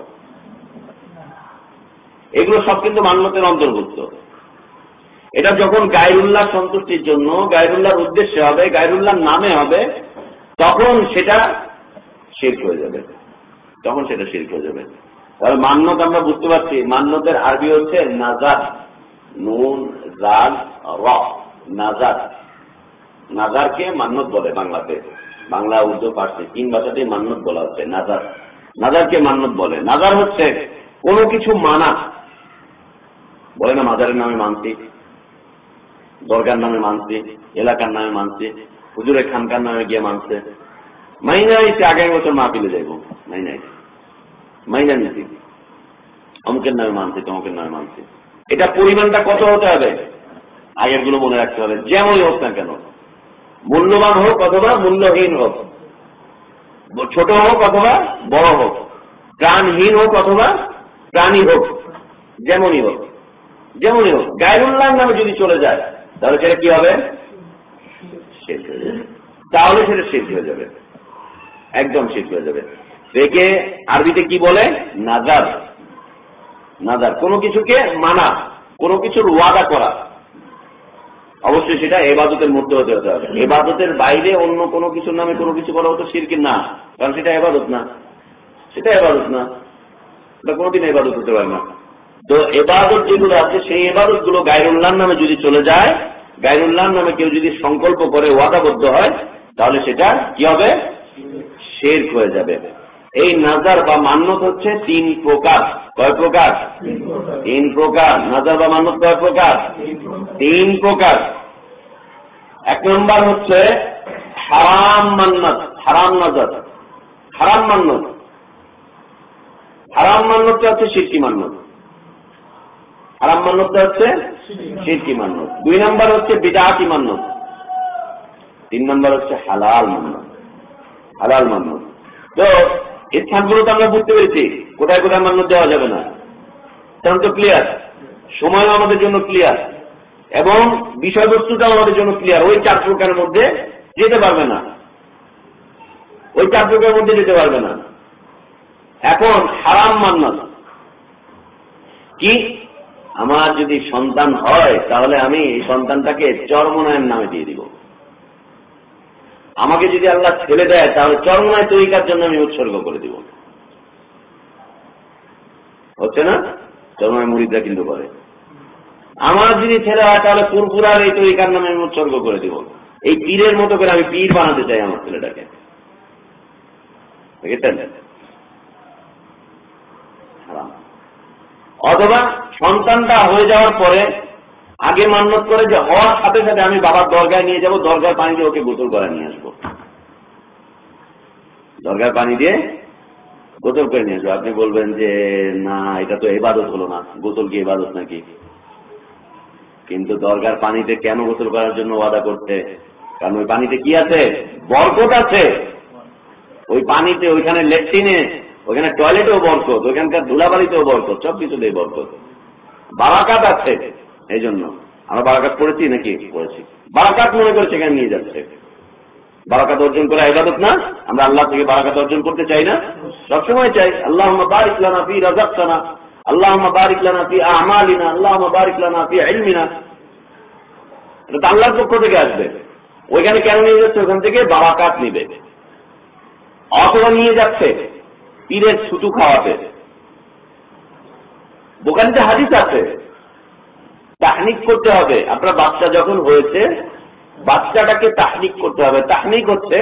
এগুলো সব কিন্তু মান্যতের অন্তর্ভুক্ত। এটা যখন গায়রুল্লাহ সন্তুষ্টির জন্য, গায়রুল্লাহর উদ্দেশ্যে হবে, গায়রুল্লাহর নামে হবে, তখন সেটা শেষ হয়ে যাবে। তখন সেটা শেষ হয়ে যাবে। তাহলে মান্যত আমরা বুঝতে পারছি, মান্যতের আরবি হচ্ছে নাজাদ নুন, জাল, র নাজাদ নাজারকে মান্যত বলে বাংলাতে? বাংলা, উর্দু পার্সি তিন ভাষাতেই মান্যত বলা হচ্ছে নাজার নাজারকে মান্যত বলে? নাজার হচ্ছে কোনো কিছু মানা। বলে না মাজারের নামে মানছি। দরগার নামে মানছি, এলাকার নামে মানছি হুজুরের খানকার নামে গিয়ে মানছে। মাইনা এসে আগামী বছর মাহফিলে যাইব মাইনা মাইনা নিছি অমুকের নামে মানছি, তমুকের নামে মানছি। এটা পরিমাণটা কত হতে হবে? আগেরগুলো মনে রাখতে হবে, যেমনই হোক না কেন। মূল্যবান হোক অথবা মূল্যহীন হোক। ছোট হোক অথবা বড় হোক। প্রাণহীন হোক অথবা প্রাণী হোক, যেমনই হোক। যেমনই হোক। গায়রুল্লাহ নামে যদি চলে যায় তাহলে সেটা কি হবে? শেষ হয়ে যাবে তাহলে সেটা শেষ হয়ে যাবে। একদম শেষ হয়ে যাবে। একে আরবিতে কি বলে? নাজার। নাজার। কোনো কিছুকে মানা, কোনো কিছুর ওয়াদা করা। অবশ্যই সেটা এবাদতের মধ্যে হতে হতে হবে। এবাদতের বাইরে অন্য কোনো কিছুর নামে কোনো কিছু বলা হতো সিরকির না। কারণ সেটা এবাদত না। সেটা এবাদত না। কোনোদিন এবাদত হতে পারে না। তো এবাদত যেগুলো আছে, সেই এবাদতগুলো গায়রুল্লাহর নামে যদি চলে যায়, গায়রুল্লাহর নামে কেউ যদি সংকল্প করে, ওয়াদাবদ্ধ হয়, তাহলে সেটা কি হবে? শের হয়ে যাবে। এই নাজার বা মান্যত হচ্ছে তিন প্রকার। কয় প্রকার? তিন প্রকার। নাজার বা মান্যত কয় প্রকার? তিন প্রকার। এক নম্বর হচ্ছে হারাম মান্নত, হারাম নাজার। হারাম মান্নত। হারাম মান্যতটা হচ্ছে শিরকি মান্নত। হারাম মান্যতটা হচ্ছে? শিরকি মান্নত। দুই নম্বর হচ্ছে বিদাতি মান্নত। তিন নম্বর হচ্ছে হালাল মান্নত। হালাল মান্নত। তো, এই স্থানগুলো তো আমরা বুঝতে পেরেছি। কোথায় কোথায় মান্যত দেওয়া যাবে না। তখন তো ক্লিয়ার সময় আমাদের জন্য ক্লিয়ার এবং বিষয়বস্তুটাও আমাদের জন্য ক্লিয়ার ওই চার প্রকারের মধ্যে যেতে পারবে না। ওই চার প্রকারের মধ্যে যেতে পারবে না। এখন হারাম মান্নত। কি? আমার যদি সন্তান হয়, তাহলে আমি এই সন্তানটাকে চরমনায়ের নামে দিয়ে দিব। আমাকে যদি আল্লাহ ছেলে দেয়, তাহলে চরমনায় তৈরিকার জন্য আমি উৎসর্গ করে দিব। হচ্ছে না? চরমনায় মুড়িদা কিন্তু করে আমার যদি ছেলে হয় তাহলে পুরপুরার এই তৈরিকার নামে আমি উৎসর্গ করে দিব। এই পীরের মতো করে আমি পীর বানাতে চাই আমার ছেলেটাকে। দেখেছেন হারাম অথবা সন্তানটা হয়ে যাওয়ার পরে আগে মান্যত করে যে হওয়ার সাথে সাথে আমি বাবার দরগায় নিয়ে যাব, দরগার পানি দিয়ে ওকে গোসল করে নিয়ে আসব। দরগার পানি দিয়ে গোসল করে নিয়ে আসব। আপনি বলবেন যে, না, এটা তো এবাদত হলো না। গোসল কি এবাদত নাকি? কিন্তু দরগার পানিতে কেন গোসল করার জন্য ওয়াদা করতে? কারণ ওই পানিতে কি আছে? বরকত আছে। ওই পানিতে ওইখানে লেট্রিনে ওইখানে টয়লেটেও বরকত ওইখানকার ধুলাবাড়িতেও বরকত সব কিছুতেই বরকত। বারাকাত আছে এই জন্য আমরা বারাকাত পড়েছি নাকি? পড়েছি। বারাকাত মনে করে সেখানে নিয়ে যাচ্ছে। বারাকাত অর্জন করা ইবাদত না, আমরা আল্লাহ থেকে বারাকাত অর্জন করতে চাই না। সবসময় চাই আল্লাহ বারিক লানা ফি রাজাকানা আল্লাহ বারিক লানা ফি আমালিনা আল্লাহ বারিক লানা ফি ইলমিনা। এটা তো আল্লাহর পক্ষ থেকে আসবে। ওইখানে কেন নিয়ে যাচ্ছে? ওখান থেকে বারাকাত নিবে। অথবা নিয়ে যাচ্ছে। পীরের ছুটু খাওয়াতে। দোকানতে হাদিস আছে, তাহনিক করতে হবে। আপনার বাচ্চা যখন হয়েছে, বাচ্চাটাকে তাহনিক করতে হবে। তাহনিক হচ্ছে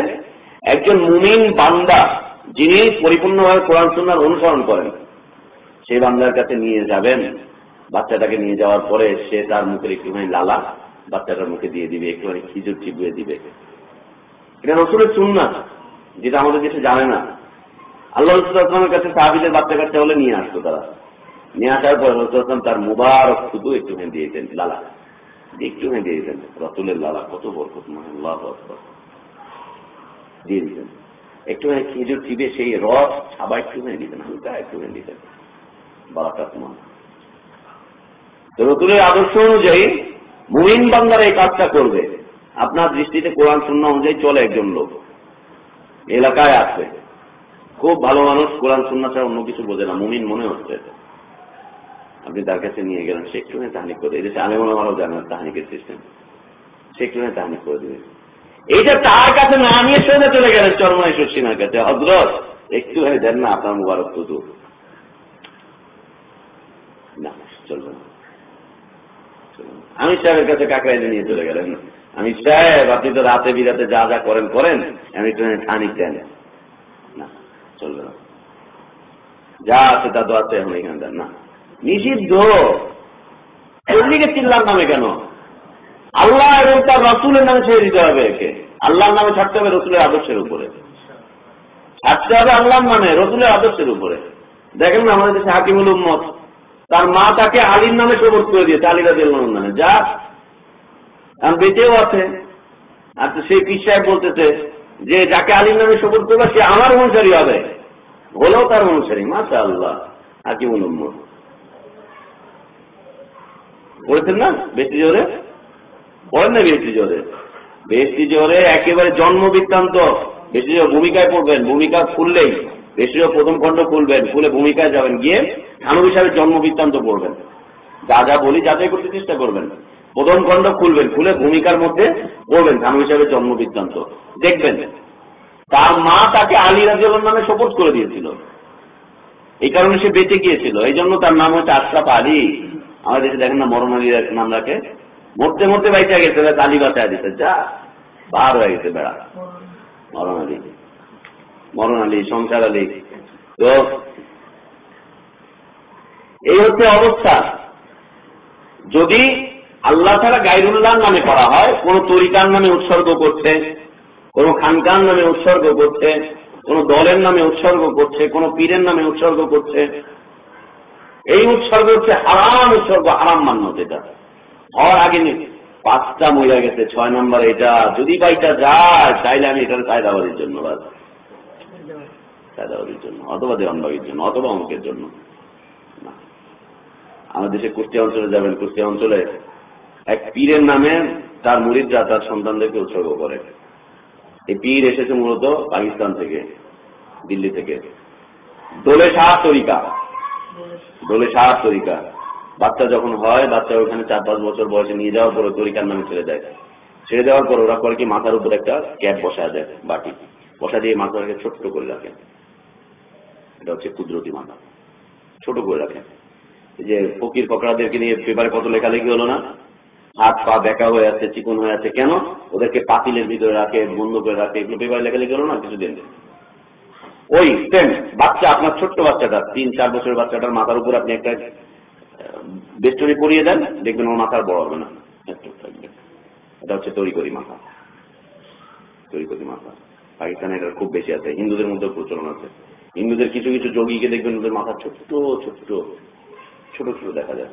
একজন মুমিন বান্দা যিনি পরিপূর্ণভাবে কোরআন সুন্নার অনুসরণ করেন। সেই বান্দার কাছে নিয়ে যাবেন। বাচ্চাটাকে নিয়ে যাওয়ার পরে সে তার মুখের একটুখানি লালা বাচ্চাটার মুখে দিয়ে দিবে, একটুখানি খিচুর চিপুয়ে দিবে। এটা রসুলের সুন্না যেটা আমাদের দেশে জানে না। আল্লাহ রসুলের কাছে সাহাবিদের বাচ্চা কাচ্চা হলে নিয়ে আসতো তারা। নিয়ে আসার পর রসুলাম তার মুবারক শুধু একটুখানি দিয়ে দিতেন, লালা। একটুখানি দিয়ে দিতেন রতুলের লালা কত বরকত আল্লাহ দিয়ে দিতেন। একটুখানি খেজুর চিবে সেই রস ছাবা একটুখানি দিতেন, হালকা একটুখানি দিতেন। বারাকাত মান তো রতুলের আদর্শ অনুযায়ী মুমিন বান্দারা এই কাজটা করবে। আপনার দৃষ্টিতে কোরআন শূন্য অনুযায়ী চলে একজন লোক। এলাকায় আছে খুব ভালো মানুষ, কোরআন শূন্য ছাড়া অন্য কিছু বোঝে না। মুমিন মনে হচ্ছে আপনি তার কাছে নিয়ে গেলেন, সে একটুখানি তাহানিক করে এদেশে আলেমন আমারও জানেন তাহানিকের সিস্টেম সে একটুখানি তাহানিক করে দিবে এইটা তার কাছে না নিয়ে সোজা চলে গেলেন চরমাই সিনার কাছে। হজরত একটুখানি দেন না আপনার মুবারক তুতু না, চলবে না। আমি সাহেবের কাছে কাকরাই নিয়ে চলে গেলেন। আমি সাহেব, আপনি তো রাতে বিরাতে যা যা করেন করেন। আমি একটু খানিক দেন। না চলবে না। যা আছে তা তো আছে এখন এখানে না। নিষিদ্ধ। এদিকে চিল্লার নামে কেন? আল্লাহ এবং তার রসুলের নামে ছেড়ে দিতে হবে একে। আল্লাহর নামে ছাড়তে হবে রসুলের আদর্শের উপরে। ছাড়তে হবে আল্লাহর নামে, রসুলের আদর্শের উপরে। দেখেন না, আমাদের দেশে হাকিমুল উম্মত, তার মা তাকে আলীর নামে সবর করে দিয়েছে আলীরা দিল নামে। যা বেঁচেও আছে। আর সেই পিসায় বলতেছে যে যাকে আলীর নামে সবর করবে, সে আমার অনুসারী হবে। হলেও তার অনুসারী মাসা আল্লাহ হাকিমুল উম্মত। পড়েছেন না? বেশি জোরে? পড়েন না বেশি জোরে? বেশি জোরে একেবারে জন্ম বৃত্তান্ত বেশি জোরে ভূমিকায় পড়বেন, ভূমিকা খুললেই। বেশি জোর প্রথম খণ্ড খুলবেন, খুলে ভূমিকায় যাবেন, গিয়ে থানবী সাহেবের জন্ম বৃত্তান্ত পড়বেন। যা যা বলি, যাচাই করতে চেষ্টা করবেন। প্রথম খণ্ড খুলবেন, খুলে ভূমিকার মধ্যে পড়বেন থানবী সাহেবের জন্ম বৃত্তান্ত দেখবেন, তার মা তাকে আলী রাজিউল নামে শপথ করে দিয়েছিল। এই কারণে সে বেঁচে গিয়েছিল। এই জন্য তার নাম হচ্ছে আশরাফ আলী। আমাদের দেশে দেখেন না, মরণ আলী নাম রাখে। মরতে মরতে বাইচা গেছে আলী বাঁচা দিতে যা বার হয়ে গেছে বেড়া। মরণ আলী। মরণ আলী, সংসার আলী। তো, এই হচ্ছে অবস্থা। যদি আল্লাহ ছাড়া গাইরুল্লাহ নামে করা হয়, কোন তরিকার নামে উৎসর্গ করছে, কোন খানকার নামে উৎসর্গ করছে, কোন দলের নামে উৎসর্গ করছে, কোন পীরের নামে উৎসর্গ করছে। এই উৎসর্গ হচ্ছে হারাম উৎসর্গ, হারাম মান্য যেটা। হওয়ার আগে নেই পাঁচটা মহিলা গেছে, ছয় নম্বর এটা। যদি বাইটা যায় চাইলে আমি এটার কায়দাবাদির জন্য কায়দাবাদির জন্য, অথবা দেওয়ানবাগির জন্য, অথবা অঙ্কের জন্য। আমাদের দেশে কুষ্টিয়া অঞ্চলে যাবেন, কুষ্টিয়া অঞ্চলে এক পীরের নামে তার মুরিদরা তার সন্তানদেরকে উৎসর্গ করে। এই পীর এসেছে মূলত পাকিস্তান থেকে, দিল্লি থেকে। দোলে শাহ তরিকা। দোলে শাহ তরিকা। বাচ্চা যখন হয়, বাচ্চা ওখানে চার পাঁচ বছর বয়সে নিয়ে যাওয়ার পরে তরিকার নামে ছেড়ে দেয়। ছেড়ে দেওয়ার পর ওরা করে কি, মাথার উপর একটা ক্যাপ বসা দেয়, বাটি। বসা দিয়ে মাথাটাকে ছোট্ট করে রাখে। এটা হচ্ছে কুদরতি মাথা। ছোট করে রাখে। যে ফকির ফকরাদেরকে নিয়ে পেপারে কত লেখালেখি হলো না? হাত পা বেঁকা হয়ে আছে, চিকন হয়ে আছে, কেন? ওদেরকে পাতিলের ভিতরে রাখে, বন্ধ করে রাখে, এগুলো পেপারে লেখালেখি হলো না? কিছুদিন ওই সেম বাচ্চা, আপনার ছোট্ট বাচ্চাটা, তিন, চার বছরের বাচ্চাটার মাথার উপর আপনি একটা বেষ্টনী পরিয়ে দেন, দেখবেন ওর মাথার বড় হবে না। এটা হচ্ছে তৈরি করি মাথা। তৈরি করি মাথা। পাকিস্তানে এটা খুব বেশি আছে। হিন্দুদের মধ্যে প্রচলন আছে। হিন্দুদের কিছু কিছু যোগীকে দেখবেন ওদের মাথা ছোট্ট ছোট্ট ছোট ছোট দেখা যায়।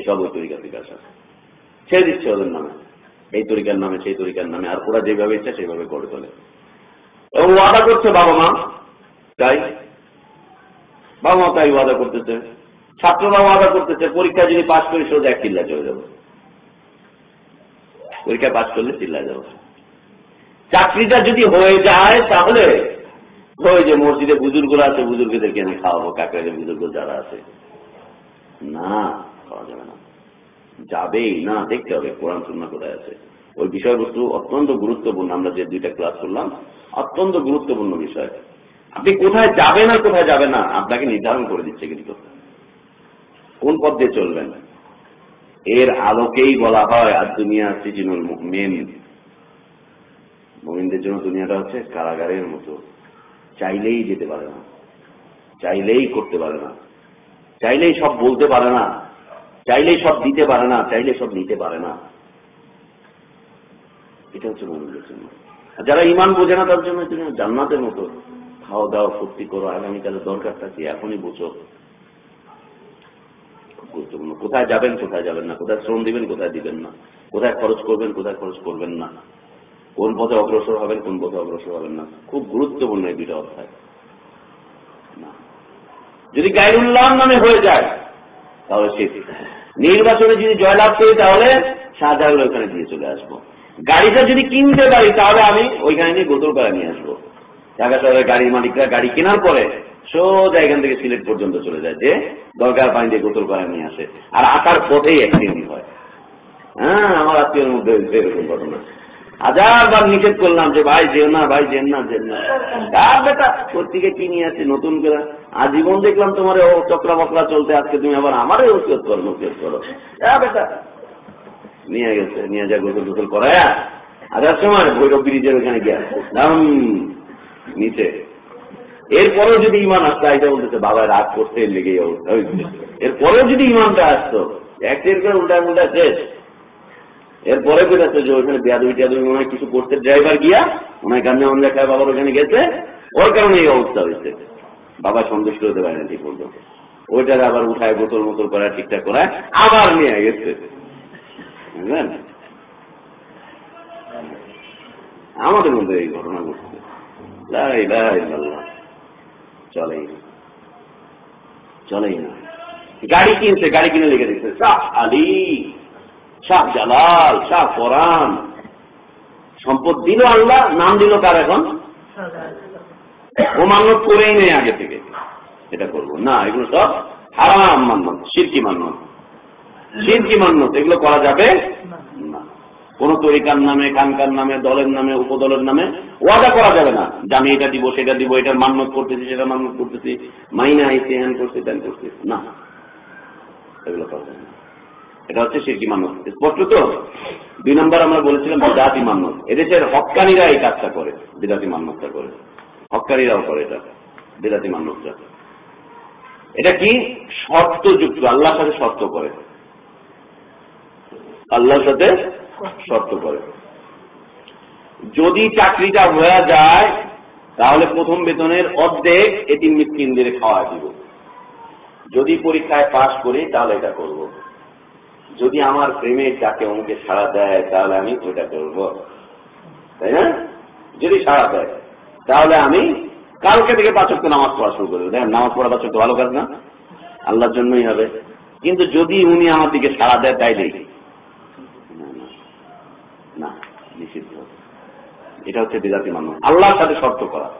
এসব ওই তরিকার বিকাশ আছে ছেড়ে দিচ্ছে ওদের নামে। এই তরিকার নামে, সেই তরিকার নামে, আর ওরা যেভাবে ইচ্ছা সেইভাবে করে তোলে। এবং ওয়াদা করছে বাবা মা, তাই? বাবা মা তাই ওয়াদা করতেছে। ছাত্ররা ওয়াদা করতেছে পরীক্ষা যদি পাশ করি সোজা এক চিল্লা চলে যাব। পরীক্ষা পাশ করলে চিল্লা যাব। চাকরিটা যদি হয়ে যায়, তাহলে ওই যে মসজিদে বুজুর্গরা আছে, বুজুর্গদেরকে আমি খাওয়াবো কাকারে বুজুর্গ যারা আছে। না। খাওয়া যাবে না। যাবেই না, দেখতে হবে কোরআন শূন্য কোথায় আছে। ওই বিষয়বস্তু অত্যন্ত গুরুত্বপূর্ণ, আমরা যে দুইটা ক্লাস করলাম, অত্যন্ত গুরুত্বপূর্ণ বিষয়। আপনি কোথায় যাবেন আর কোথায় যাবে না, আপনাকে নির্ধারণ করে দিচ্ছে কিন্তু। কোন পথ দিয়ে চলবেন? এর আলোকেই বলা হয় আর দুনিয়া সিজিনুল মেন মোমিনদের জন্য দুনিয়াটা হচ্ছে কারাগারের মতো। চাইলেই যেতে পারে না। চাইলেই করতে পারে না। চাইলেই সব বলতে পারে না। চাইলেই সব দিতে পারে না, চাইলে সব নিতে পারে না। এটা হচ্ছে মোমিনদের জন্য। যারা ইমান বোঝে না, তার জন্য জান্নাতের মতো খাওয়া দাওয়া ফুর্তি করো, আগামীকালের দরকারটা কি? এখনই বুঝো। গুরুত্বপূর্ণ। কোথায় যাবেন কোথায় যাবেন না? কোথায় শ্রম দিবেন, কোথায় দিবেন না? কোথায় খরচ করবেন, কোথায় খরচ করবেন না? কোন পথে অগ্রসর হবেন, কোন পথে অগ্রসর হবেন না? খুব গুরুত্বপূর্ণ এই দুইটা অধ্যায়। যদি গাইরুল্লাহ নামে হয়ে যায় তাহলে সে নির্বাচনে যদি জয়লাভ করি তাহলে শাহজাহান ওইখানে দিয়ে চলে আসব। গাড়িটা যদি কিনতে পারি তাহলে আমি ওইখানে নিয়ে গোতল করে নিয়ে আসব। ঢাকা শহরের গাড়ির মালিকরা গাড়ি কেনার পরে সোজা এখান থেকে সিলেট পর্যন্ত চলে যায়, যে দরকার পানি দিয়ে গোতল করে নিয়ে আসে। আর আসার পথেই অ্যাক্সিডেন্ট হয়। হ্যাঁ আমার আত্মীয়ের মধ্যে এরকম ঘটনা। হাজার বার নিষেধ করলাম যে ভাই যেও না, ভাই যেন না যেন না। কার বেটা পত্রিকা কি নিয়ে আছে নতুন করে? আজীবন দেখলাম তোমার ও চক্রা বকরা চলতে, আজকে তুমি আবার আমারই ওসিয়ত করো নসিয়ত করো। বেটা, নিয়ে গেছে, নিয়ে যা গোসল গোসল করায় হাজার সময় ভৈরব ব্রিজের ওখানে গিয়া দাম, নিচে। এরপরেও যদি ইমান আসতো এটা বলতেছে, বাবা, রাগ করতে লেগে অবস্থা এরপরেও যদি ইমানটা আসতো করে উল্টায় উল্টায় শেষ। এরপরে বেরোচ্ছে যে ওইখানে বেয়াদুই টেয়াদুই মনে কিছু করতে ড্রাইভার গিয়া হয় গান্ধী আমলা খায় বাবার ওখানে গেছে। ওর কারণে এই অবস্থা হয়েছে। বাবা সন্তুষ্ট হতে পারে না ঠিক পর্যন্ত ওইটাকে আবার উঠায় বোতল মোতল করা, ঠিকঠাক করায় আবার নিয়ে গেছে। বুঝলেন? আমাদের মধ্যে এই ঘটনা ঘটছে। চলেই না। চলেই না। গাড়ি কিনছে, গাড়ি কিনে লিখে দিচ্ছে। আলী। শাহ জালাল, শাহ ফরান। সম্পদ দিল আল্লাহ, নাম দিল কার এখন? ও মান্যত করেই নেই আগে থেকে। এটা করব। না, এগুলো সব হারাম মান্যত, সিরকি মান্যত। সিরকি মান্যত, এগুলো করা যাবে না। কোন তরিকার নামে, কানকার নামে, দলের নামে, উপদলের নামে ওয়াদা করা যাবে না। যে আমি এটা দিব, সেটা দিব, এটার মান্যত করতেছি সেটা মান্যত করতেছি, মাইনা আইসি, হ্যান করছি ত্যান করছি। না, এগুলো করা যাবে না। এটা হচ্ছে সিরকি মান্যত স্পষ্ট তো? দুই নম্বর আমরা বলেছিলাম বিদাতি মান্যত এদেশের হকানিরা এই কাজটা করে, বিদাতি মান্যতটা করে। হকানিরাও করে এটা, বিদাতি মান্যতটা এটা কি? শর্ত যুক্ত আল্লাহর সাথে শর্ত করে। আল্লাহর সাথে শর্ত করে। যদি চাকরিটা হয়ে যায়, তাহলে প্রথম বেতনের অর্ধেক এটি মিসকিনদের খাওয়া দিব। যদি পরীক্ষায় পাশ করি, তাহলে এটা করব। যদি আমার প্রেমের যাকে অমুকে সাড়া দেয়, তাহলে আমি ওটা করব। তাই না? যদি সাড়া দেয়, তাহলে আমি কালকে থেকে পাচক নামাজ পড়া শুরু করব দেখেন, নামাজ পড়া পাচক ভালো কাজ না? আল্লাহর জন্যই হবে। কিন্তু যদি উনি আমার দিকে সাড়া দেয় তাইলেই না নিষিদ্ধ। এটা হচ্ছে বিজাতি মানুষ আল্লাহর সাথে শর্ত করা।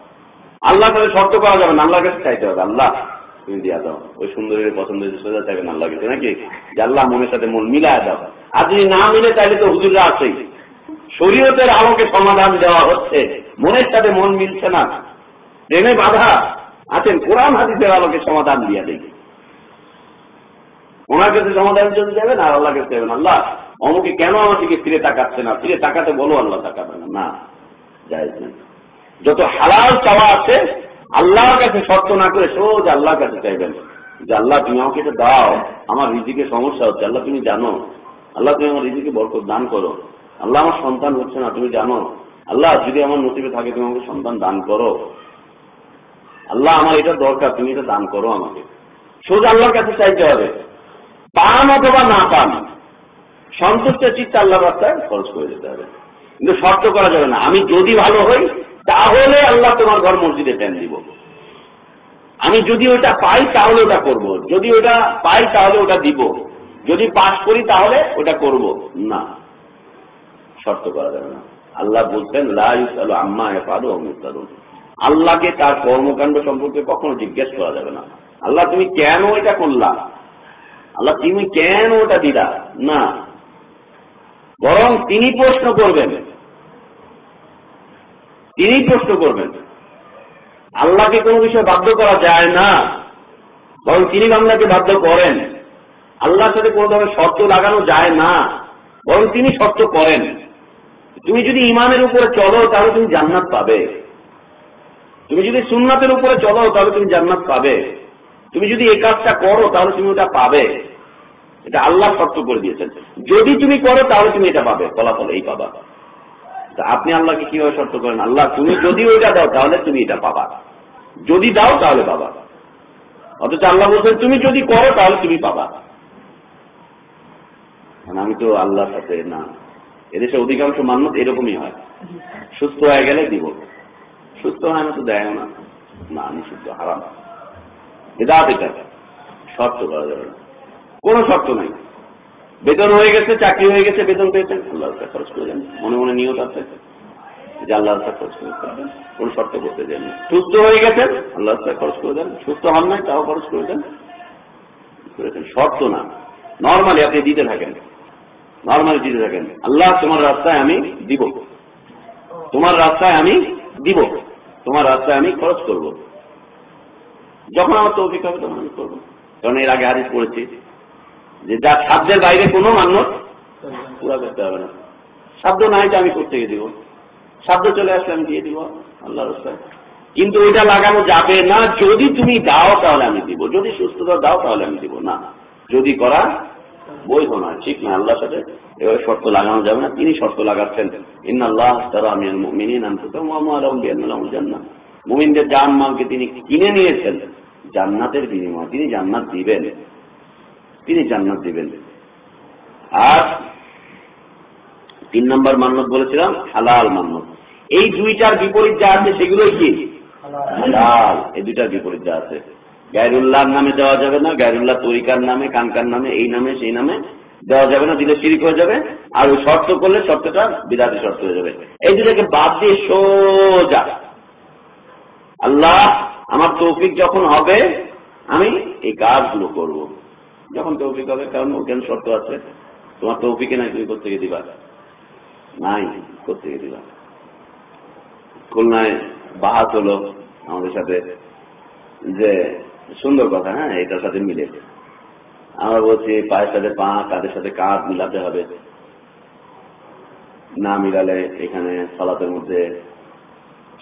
আল্লাহর সাথে শর্ত করা যাবে না। আল্লাহর কাছে চাইতে হবে। আল্লাহ তুমি দিয়া দাও। ওই সুন্দরীর পছন্দ হয়েছে সোজা থাকবে না, লাগে নাকি? যে আল্লাহ মনের সাথে মন মিলায় দাও। আর যদি না মিলে তাহলে তো হুজুরা আছেই। শরীয়তের আলোকে সমাধান দেওয়া হচ্ছে। মনের সাথে মন মিলছে না। ট্রেনে বাধা। আছেন, কোরআন হাদিসের আলোকে সমাধান দিয়ে দেয় ওনার কাছে সমাধান যদি দেবেন, আর আল্লাহ কাছে দেবেন। আল্লাহ, অমুকে কেন আমার দিকে ফিরে তাকাচ্ছে না? ফিরে তাকাতে বলো, আল্লাহ তাকাবে না। না যাই যত হালাল চাওয়া আছে আল্লাহর কাছে শর্ত না করে সোজ আল্লাহর কাছে চাইবেন। যে আল্লাহ, তুমি আমাকে এটা দাও। আমার রিজিকে সমস্যা হচ্ছে। আল্লাহ, তুমি জানো। আল্লাহ, তুমি আমার রিজিকে বরকত দান করো। আল্লাহ, আমার সন্তান হচ্ছে না, তুমি জানো। আল্লাহ, যদি আমার নসিবে থাকে, তুমি আমাকে সন্তান দান করো। আল্লাহ, আমার এটা দরকার, তুমি এটা দান করো আমাকে। সোজা আল্লাহর কাছে চাইতে হবে। পান অথবা না পান, সন্তুষ্টের চিত্ত আল্লাহ রাস্তায় খরচ করে যেতে হবে। কিন্তু শর্ত করা যাবে না। আমি যদি ভালো হই তাহলে আল্লাহ তোমার ঘর মসজিদে প্যান দিব। আমি যদি ওটা পাই তাহলে ওটা করব। যদি ওটা পাই তাহলে ওটা দিব। যদি পাশ করি তাহলে ওটা করব। না। শর্ত করা যাবে না। আল্লাহ অমুস্তাদুন আল্লাহকে তার কর্মকাণ্ড সম্পর্কে কখনো জিজ্ঞেস করা যাবে না। আল্লাহ, তুমি কেন এটা করলা? আল্লাহ, তুমি কেন ওটা দিলা? না। বরং তিনি প্রশ্ন করবেন তিনি প্রশ্ন করবেন। আল্লাহকে কোনো বিষয়ে বাধ্য করা যায় না, বরং তিনি বাংলাকে বাধ্য করেন। আল্লাহর সাথে কোনো ধরনের শর্ত লাগানো যায় না, বরং তিনি শর্ত করেন। তুমি যদি ইমানের উপরে চলো, তাহলে তুমি জান্নাত পাবে। তুমি যদি সুন্নাতের উপরে চলো, তাহলে তুমি জান্নাত পাবে। তুমি যদি এই কাজটা করো, তাহলে তুমি ওটা পাবে। এটা আল্লাহ শর্ত করে দিয়েছেন। যদি তুমি করো, তাহলে তুমি এটা পাবে। ফলাফল এই পাবা। আপনি আল্লাহকে কীভাবে শর্ত করেন? আল্লাহ, তুমি যদি ওইটা দাও, তাহলে তুমি এটা পাবা। যদি দাও, তাহলে পাবা। অথচ আল্লাহ বলছেন, তুমি যদি করো, তাহলে তুমি পাবা। আমি তো আল্লাহর সাথে না। এদেশে অধিকাংশ মান্যত এরকমই হয়। সুস্থ হয়ে গেলে দিব। সুস্থ হয় না তো দেয় না। না, আমি সুস্থ, হারাম। এটা এটা। শর্ত করা যাবে না। কোন শর্ত নাই। বেতন হয়ে গেছে, চাকরি হয়ে গেছে, বেতন পেয়েছেন? আল্লাহ খরচ করে দেন। মনে মনে নিয়ত আছে? যে আল্লাহ খরচ করে কোন শর্ত করতে দেন সুস্থ হয়ে গেছেন? আল্লাহ খরচ করে দেন। সুস্থ হন নাই, তাও খরচ করে দেন। করেছেন শর্ত না। নর্মালি আপনি দিতে থাকেন। নর্মালি দিতে থাকেন। আল্লাহ তোমার রাস্তায় আমি দিব। তোমার রাস্তায় আমি দিব। তোমার রাস্তায় আমি খরচ করব। যখন আমার তৌফিক হবে তখন আমি করব। কারণ এর আগে হারিস পড়েছি। যে যা সাধ্যের বাইরে কোনো মান্য পুরা করতে হবে না। সাধ্য নাই যে আমি করতে দিব। সাধ্য চলে আসলে আমি দিয়ে দিব আল্লাহ রাস্তায়। কিন্তু ওইটা লাগানো যাবে না। যদি তুমি দাও তাহলে আমি দিব। যদি সুস্থতা দাও তাহলে আমি দিব। না, যদি করা বৈধ নয়, ঠিক না আল্লাহর সাথে এভাবে শর্ত লাগানো যাবে না। তিনি শর্ত লাগাচ্ছেন ইন আল্লাহ তারা আমি মুমিনদের জান মালকে তিনি কিনে নিয়েছেন। জান্নাতের বিনিময় তিনি জান্নাত দিবেন। তিনি জান্নাত দিবেন। আর তিন নম্বর মান্নত বলেছিলাম, হালাল মান্নত। এই দুইটার বিপরীত যা আছে, সেগুলোই কি? হালাল। এই দুইটার বিপরীত যা আছে। গায়রুল্লাহর নামে দেওয়া যাবে না। গায়রুল্লাহ তরিকার নামে, কানকার নামে, এই নামে, সেই নামে দেওয়া যাবে না। দিলে শিরিক হয়ে যাবে। আর ওই শর্ত করলে শর্তটা বিরাটি শর্ত হয়ে যাবে। এই দুটাকে বাদ দিয়ে সোজা। আল্লাহ, আমার তৌফিক যখন হবে, আমি এই কাজগুলো করব। যখন তৌফিক হবে, কারণ ওখানে শর্ত আছে? তোমার তৌফিকে নাই, তুমি করতে গিয়ে দিবা? নাই করতে দিবা? খুলনায় বাহাত হলো আমাদের সাথে যে সুন্দর কথা হ্যাঁ এটার সাথে মিলে। আমরা বলছি, পায়ের সাথে পা কাদের সাথে কাঁধ মিলাতে হবে। না মিলালে এখানে সালাতের মধ্যে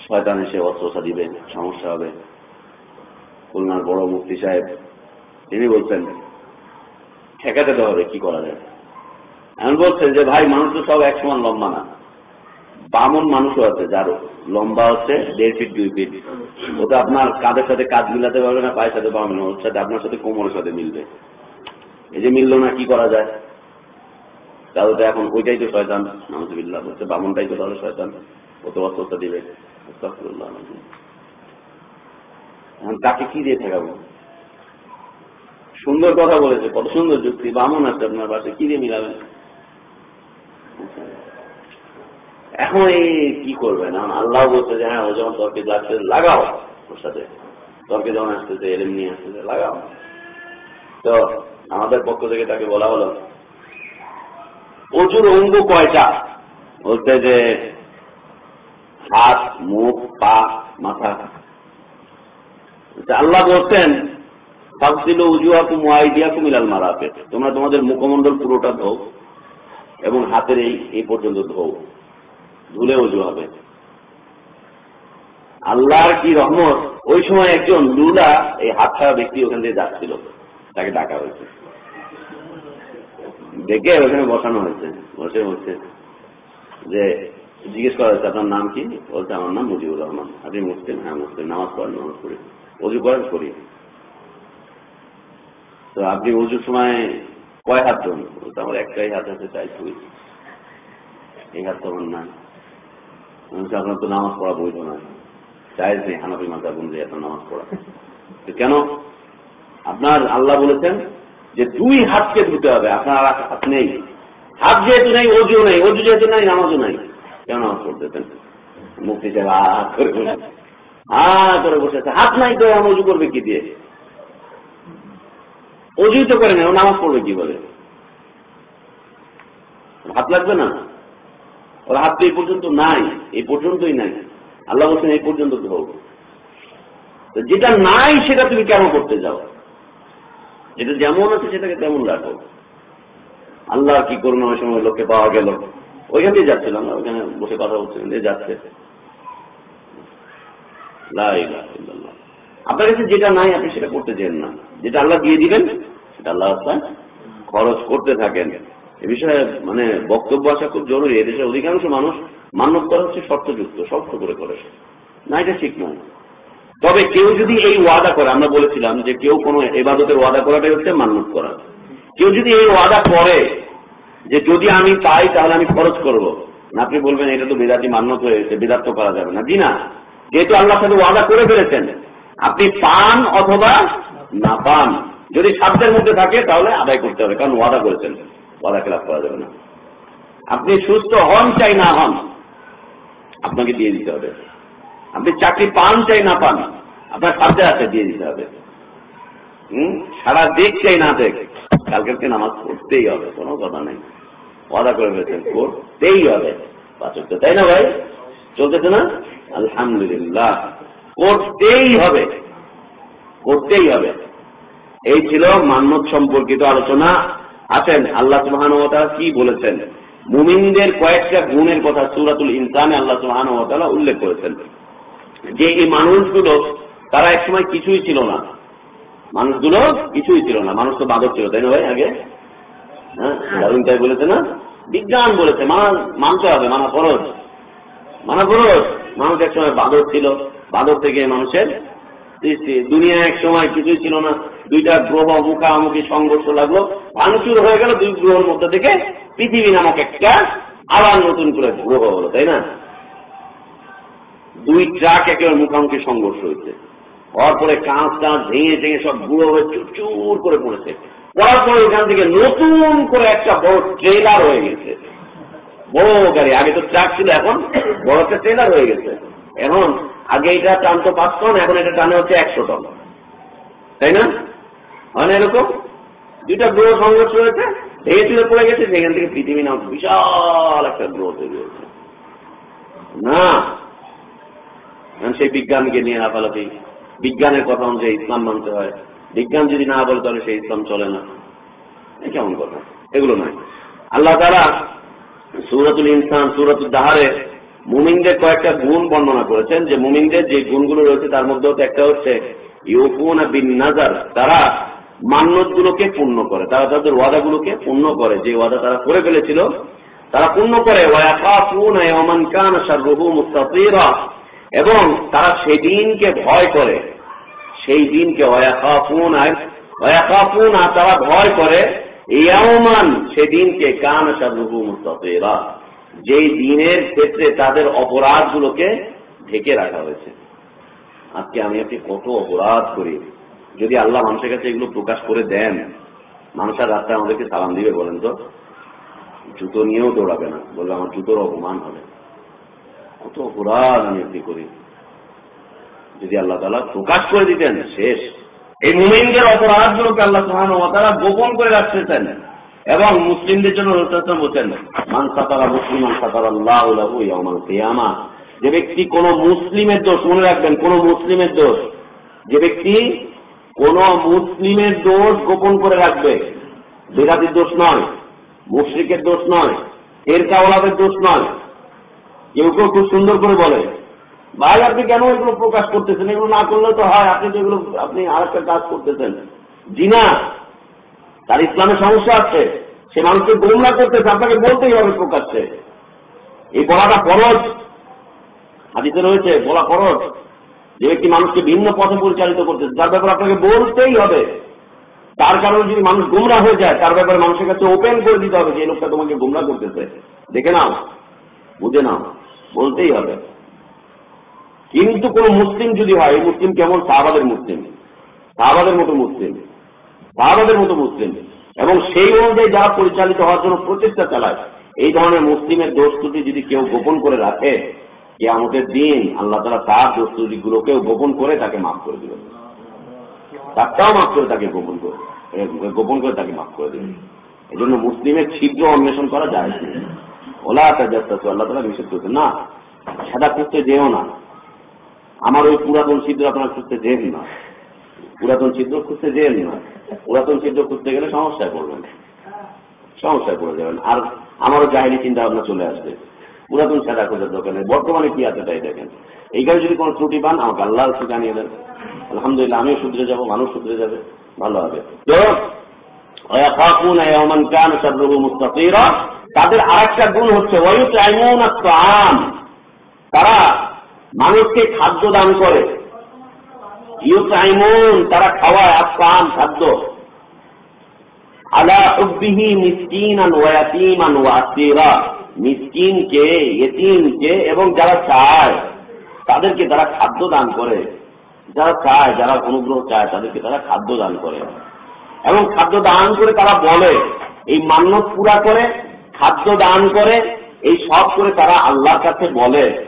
শয়তান এসে অস্ত্রসা দিবে, সমস্যা হবে। খুলনার বড় মুক্তি সাহেব, তিনি বলছেন ঠেকাতে হবে, কি করা যায়? এমন বলছেন যে, ভাই, মানুষ তো সব এক সমান লম্বা না। বামন মানুষও আছে যার লম্বা হচ্ছে দেড় ফিট দুই ফিট ও তো আপনার কাঁধের সাথে কাজ মিলাতে পারবে না, পায়ের সাথে বামন ওর সাথে, আপনার সাথে কোমরের সাথে মিলবে। এই যে মিললো না, কি করা যায়? তাহলে তো এখন ওইটাই তো শয়তান। নামজবিল্লাহ বলছে বামনটাই তো তাহলে শয়তান। ও তো অস্ত্রটা দিবে। এখন তাকে কি দিয়ে ঠেকাবো? সুন্দর কথা বলেছে, কত সুন্দর যুক্তি, বামন আছে আপনার বাসে কি দিয়ে মিলাবেন? এখন এই কি করবেন? এখন আল্লাহ বলছে যে হ্যাঁ ও যখন তর্কে যাচ্ছে লাগাও ওর সাথে। তর্কে যখন আসতেছে এলেম নিয়ে আসতেছে, লাগাও। তো আমাদের পক্ষ থেকে তাকে বলা হলো, প্রচুর অঙ্গ কয়টা? বলতে যে, হাত, মুখ, পা, মাথা। আল্লাহ বলছেন ফাকসিল উজুয়াকুম ওয়াইদিয়াকুম ইলাল মারাফিক। তোমরা তোমাদের মুখমণ্ডল পুরোটা ধো এবং হাতের এই এই পর্যন্ত ধো ধুলে উজু হবে। আল্লাহর কি রহমত? ওই সময় একজন লুলা, এই হাত ছাড়া ব্যক্তি ওখান থেকে যাচ্ছিল। তাকে ডাকা হয়েছে। ডেকে ওখানে বসানো হয়েছে। বসে বলছে যে জিজ্ঞেস করা হয়েছে, আপনার নাম কি? বলছে, আমার নাম মুজিবুর রহমান। আপনি মুসলিম? হ্যাঁ মুসলিম। নামাজ পড়েন, নামাজ পড়ি। অজু করেন করি তো আপনি অজুর সময় কয় হাত ধরুন? আমার একটাই হাত আছে চাই ছুই এই হাত তো আমার না আপনার তো নামাজ পড়া বৈধ নয়। চাইজ নেই হানাবি মাথা বন্ধু এত নামাজ পড়া। তো কেন? আপনার আল্লাহ বলেছেন যে দুই হাতকে ধুতে হবে, আপনার হাত নেই। হাত যেহেতু নেই অজু নেই। অজু যেহেতু নেই, নামাজও নাই। কেন নামাজ পড়তেছেন? মুক্তি চাই হাত করে বসে বসেছে হাত নাই তো আমি অজু করবে কি দিয়ে? অজুই তো করে না নামাজ পড়বে কি বলে? হাত লাগবে না? ওর হাত তো এই পর্যন্ত নাই, এই পর্যন্তই নাই। আল্লাহ বলছেন, এই পর্যন্ত ধোক যেটা নাই, সেটা তুমি কেন করতে যাও? যেটা যেমন আছে, সেটাকে তেমন রাখো। আল্লাহ কি করুন, ওই সময় লোককে পাওয়া গেল। ওইখান দিয়ে যাচ্ছিলাম ওইখানে বসে কথা বলছিলাম যে যাচ্ছে। আপনার কাছে যেটা নাই, আপনি সেটা করতে চান না। যেটা আল্লাহ দিয়ে দিবেন, সেটা আল্লাহ খরচ করতে থাকেন। এ বিষয়ে মানে বক্তব্য আসা খুব জরুরি। এদেশের অধিকাংশ মানুষ মান্যত করা হচ্ছে শর্তযুক্ত শর্ত করে করে। না, এটা ঠিক নয়। তবে কেউ যদি এই ওয়াদা করে, আমরা বলেছিলাম যে কেউ কোনো এবাদতের ওয়াদা করাটাই হচ্ছে মান্যত করা। কেউ যদি এই ওয়াদা করে যে যদি আমি পাই, তাহলে আমি খরচ করব। না, আপনি বলবেন, এটা তো বেদাতি মান্যত হয়েছে বেদাত তো করা যাবে না। জি না। যেহেতু আল্লাহ সাথে ওয়াদা করে ফেলেছেন আপনি পান অথবা না পান। যদি সাধ্যের মধ্যে থাকে, তাহলে আদায় করতে হবে, কারণ ওয়াদা করেছেন। ওয়াদা খেলাফ করা যাবে না। আপনি সুস্থ হন চাই না হন, আপনাকে দিয়ে দিতে হবে। আপনি চাকরি পান চাই না পান, আপনার সাথে আছে, দিয়ে দিতে হবে। হম? সারা দেখ চাই না দেখ কালকে নামাজ পড়তেই হবে, কোনো কথা নেই। ওয়াদা করে ফেলেছেন করতেই হবে। পাচক তাই না ভাই? চলতেছে না? আলহামদুলিল্লাহ। করতেই হবে। করতেই হবে। এই ছিল মান্যত সম্পর্কিত আলোচনা। আছেন আল্লাহ সুহান কি বলেছেন? মুমিনদের কয়েকটা গুণের কথা সুরাতুল ইনসানে আল্লাহ সুহান উল্লেখ করেছেন। যে এই মানুষগুলো তারা একসময় কিছুই ছিল না। মানুষগুলো কিছুই ছিল না। মানুষ তো বাদক ছিল তাই না ভাই আগে? হ্যাঁ দারুণ তাই বলেছে না? বিজ্ঞান বলেছে মানতে হবে মানা ফরজ। মানা ফরজ মানুষ এক সময় বাদর ছিল। বাদর থেকে মানুষের দুনিয়া এক সময় কিছুই ছিল না। দুইটা গ্রহ মুখামুখি সংঘর্ষ লাগল। ভাঙচুর হয়ে গেল দুই গ্রহের মধ্যে থেকে পৃথিবী নামক একটা আবার নতুন করে গ্রহ হলো, তাই না? দুই ট্রাক একেবারে মুখামুখি সংঘর্ষ হয়েছে। হওয়ার পরে কাঁচ টাঁচ ভেঙে ভেঙে সব গুঁড়ো হয়ে চুর করে পড়েছে। পড়ার পরে এখান থেকে নতুন করে একটা বড় ট্রেলার হয়ে গেছে। বড় গাড়ি। আগে তো ট্রাক ছিল, এখন বড় একটা ট্রেলার হয়ে গেছে। এখন আগে এটা টানতো পাঁচ টন, এখন এটা টানে হচ্ছে একশো টন। তাই না? হয় না এরকম দুইটা গ্রহ সংঘর্ষ হয়েছে, ভেঙে চুলে পড়ে গেছে, সেখান থেকে পৃথিবী নাম বিশাল একটা গ্রহ তৈরি হয়েছে। না। সেই বিজ্ঞানকে নিয়ে আপালাতি বিজ্ঞানের কথা অনুযায়ী ইসলাম মানতে হয়। বিজ্ঞান যদি না বলে, তাহলে সেই ইসলাম চলে না। কেমন কথা? এগুলো নয়। আল্লাহ তারা সুরাতুল ইনসান, সুরাতুল দাহারে মুমিনদের কয়েকটা গুণ বর্ণনা করেছেন। যে মুমিনদের যে গুণগুলো রয়েছে, তার মধ্যে একটা হচ্ছে ইউকুন বিন নাজার তারা মান্যত গুলোকে পূর্ণ করে। তারা তাদের ওয়াদাগুলোকে পূর্ণ করে। যে ওয়াদা তারা করে ফেলেছিল, তারা পূর্ণ করে। এবং তারা সেই দিনকে ভয় করে। সেই দিনকে তারা ভয় করে। সেদিনকে কান সারুহু মুস্তাফিরা যেই দিনের ক্ষেত্রে তাদের অপরাধগুলোকে ঢেকে রাখা হয়েছে। আজকে আমি আপনি কত অপরাধ করি। যদি আল্লাহ মানুষের কাছে এগুলো প্রকাশ করে দেন মানুষের রাস্তায় আমাদেরকে সালাম দিবে বলেন তো? জুতো নিয়েও দৌড়াবে না, বলবে আমার জুতোর অপমান হবে। কত অপরাধ আমি আপনি করি। যদি আল্লাহ তালা প্রকাশ করে দিতেন, শেষ। এই মুমিনদের অপরাধগুলোকে আল্লাহ সুহান তারা গোপন করে রাখতেছেন এবং মুসলিমদের জন্য বলছেন মান সাতারা মুসলিম সাতারা আল্লাহ যে ব্যক্তি কোন মুসলিমের দোষ, মনে রাখবেন, কোন মুসলিমের দোষ, যে ব্যক্তি কোন মুসলিমের দোষ গোপন করে রাখবে বেদাতির দোষ নয়, মুশ্রিকের দোষ নয় এর কাওলাদের দোষ নয়। কেউ কেউ খুব সুন্দর করে বলে ভাই, আপনি কেন এগুলো প্রকাশ করতেছেন? এগুলো না করলে তো হয়। আপনি তো এগুলো, আপনি আর একটা কাজ করতেছেন। জি না তার ইসলামের সমস্যা আছে। সে মানুষকে গোমরা করতেছে, আপনাকে বলতেই হবে প্রকাশ্যে। এই বলাটা ফরজ। হাদিতে রয়েছে, বলা ফরজ। যে ব্যক্তি মানুষকে ভিন্ন পথে পরিচালিত করতেছে, যার ব্যাপারে আপনাকে বলতেই হবে। তার কারণে যদি মানুষ গুমরা হয়ে যায়, তার ব্যাপারে মানুষের কাছে ওপেন করে দিতে হবে যে লোকটা তোমাকে গুমরা করতেছে। দেখে নাও, বুঝে নাও, বলতেই হবে। কিন্তু কোন মুসলিম যদি হয়, এই মুসলিম কেমন সাহাবাদের মুসলিম, সাহাবাদের মতো মুসলিম, সাহাবাদের মতো মুসলিম। এবং সেই অনুযায়ী যারা পরিচালিত হওয়ার জন্য প্রচেষ্টা চালায়, এই ধরনের মুসলিমের দোষ ত্রুটি যদি কেউ গোপন করে রাখে যে আমাদের দিন আল্লাহ তারা তার দোষ ত্রুটিগুলোকেও গোপন করে তাকে মাফ করে দিবেন। তারটাও মাফ করে তাকে গোপন করে গোপন করে তাকে মাফ করে দেবেন। এই জন্য মুসলিমের ছিদ্র অন্বেষণ করা যায়। ওলা আল্লাহ তালা নিষেধ করছে না, সাদা খুঁজতে যেও না। আমার ওই পুরাতন ছিদ্র আপনার খুঁজতে যেন না। পুরাতন ছিদ্র খুঁজতে যেন না। পুরাতন ছিদ্র খুঁজতে গেলে সমস্যায় পড়বেন। সমস্যায় পড়ে যাবেন। আর আমারও জাহিনী চিন্তা ভাবনা চলে আসবে। পুরাতন সাদা খোঁজার দোকানে। বর্তমানে কি আছে তাই দেখেন। এইখানে যদি কোনো ত্রুটি পান, আমাকে আল্লাহ জানিয়ে দেন। আলহামদুলিল্লাহ, আমিও শুধরে যাব, মানুষ শুধরে যাবে। ভালো হবে। তাদের আর একটা গুণ হচ্ছে তারা মানুষকে খাদ্য দান করে। ইউসাইমুন তারা খাওয়ায় আসাম খাদ্য। আলা উব্বিহি মিসকিনান ওয়া ইয়াতীমান ওয়া আসীরা। মিসকিনকে, ইয়েতিমকে এবং যারা চায়, তাদেরকে তারা খাদ্য দান করে। যারা চায়, যারা অনুগ্রহ চায়, তাদেরকে তারা খাদ্য দান করে। এবং খাদ্য দান করে তারা বলে, এই মান্যত পুরা করে, খাদ্য দান করে, এই সব করে তারা আল্লাহর কাছে বলে।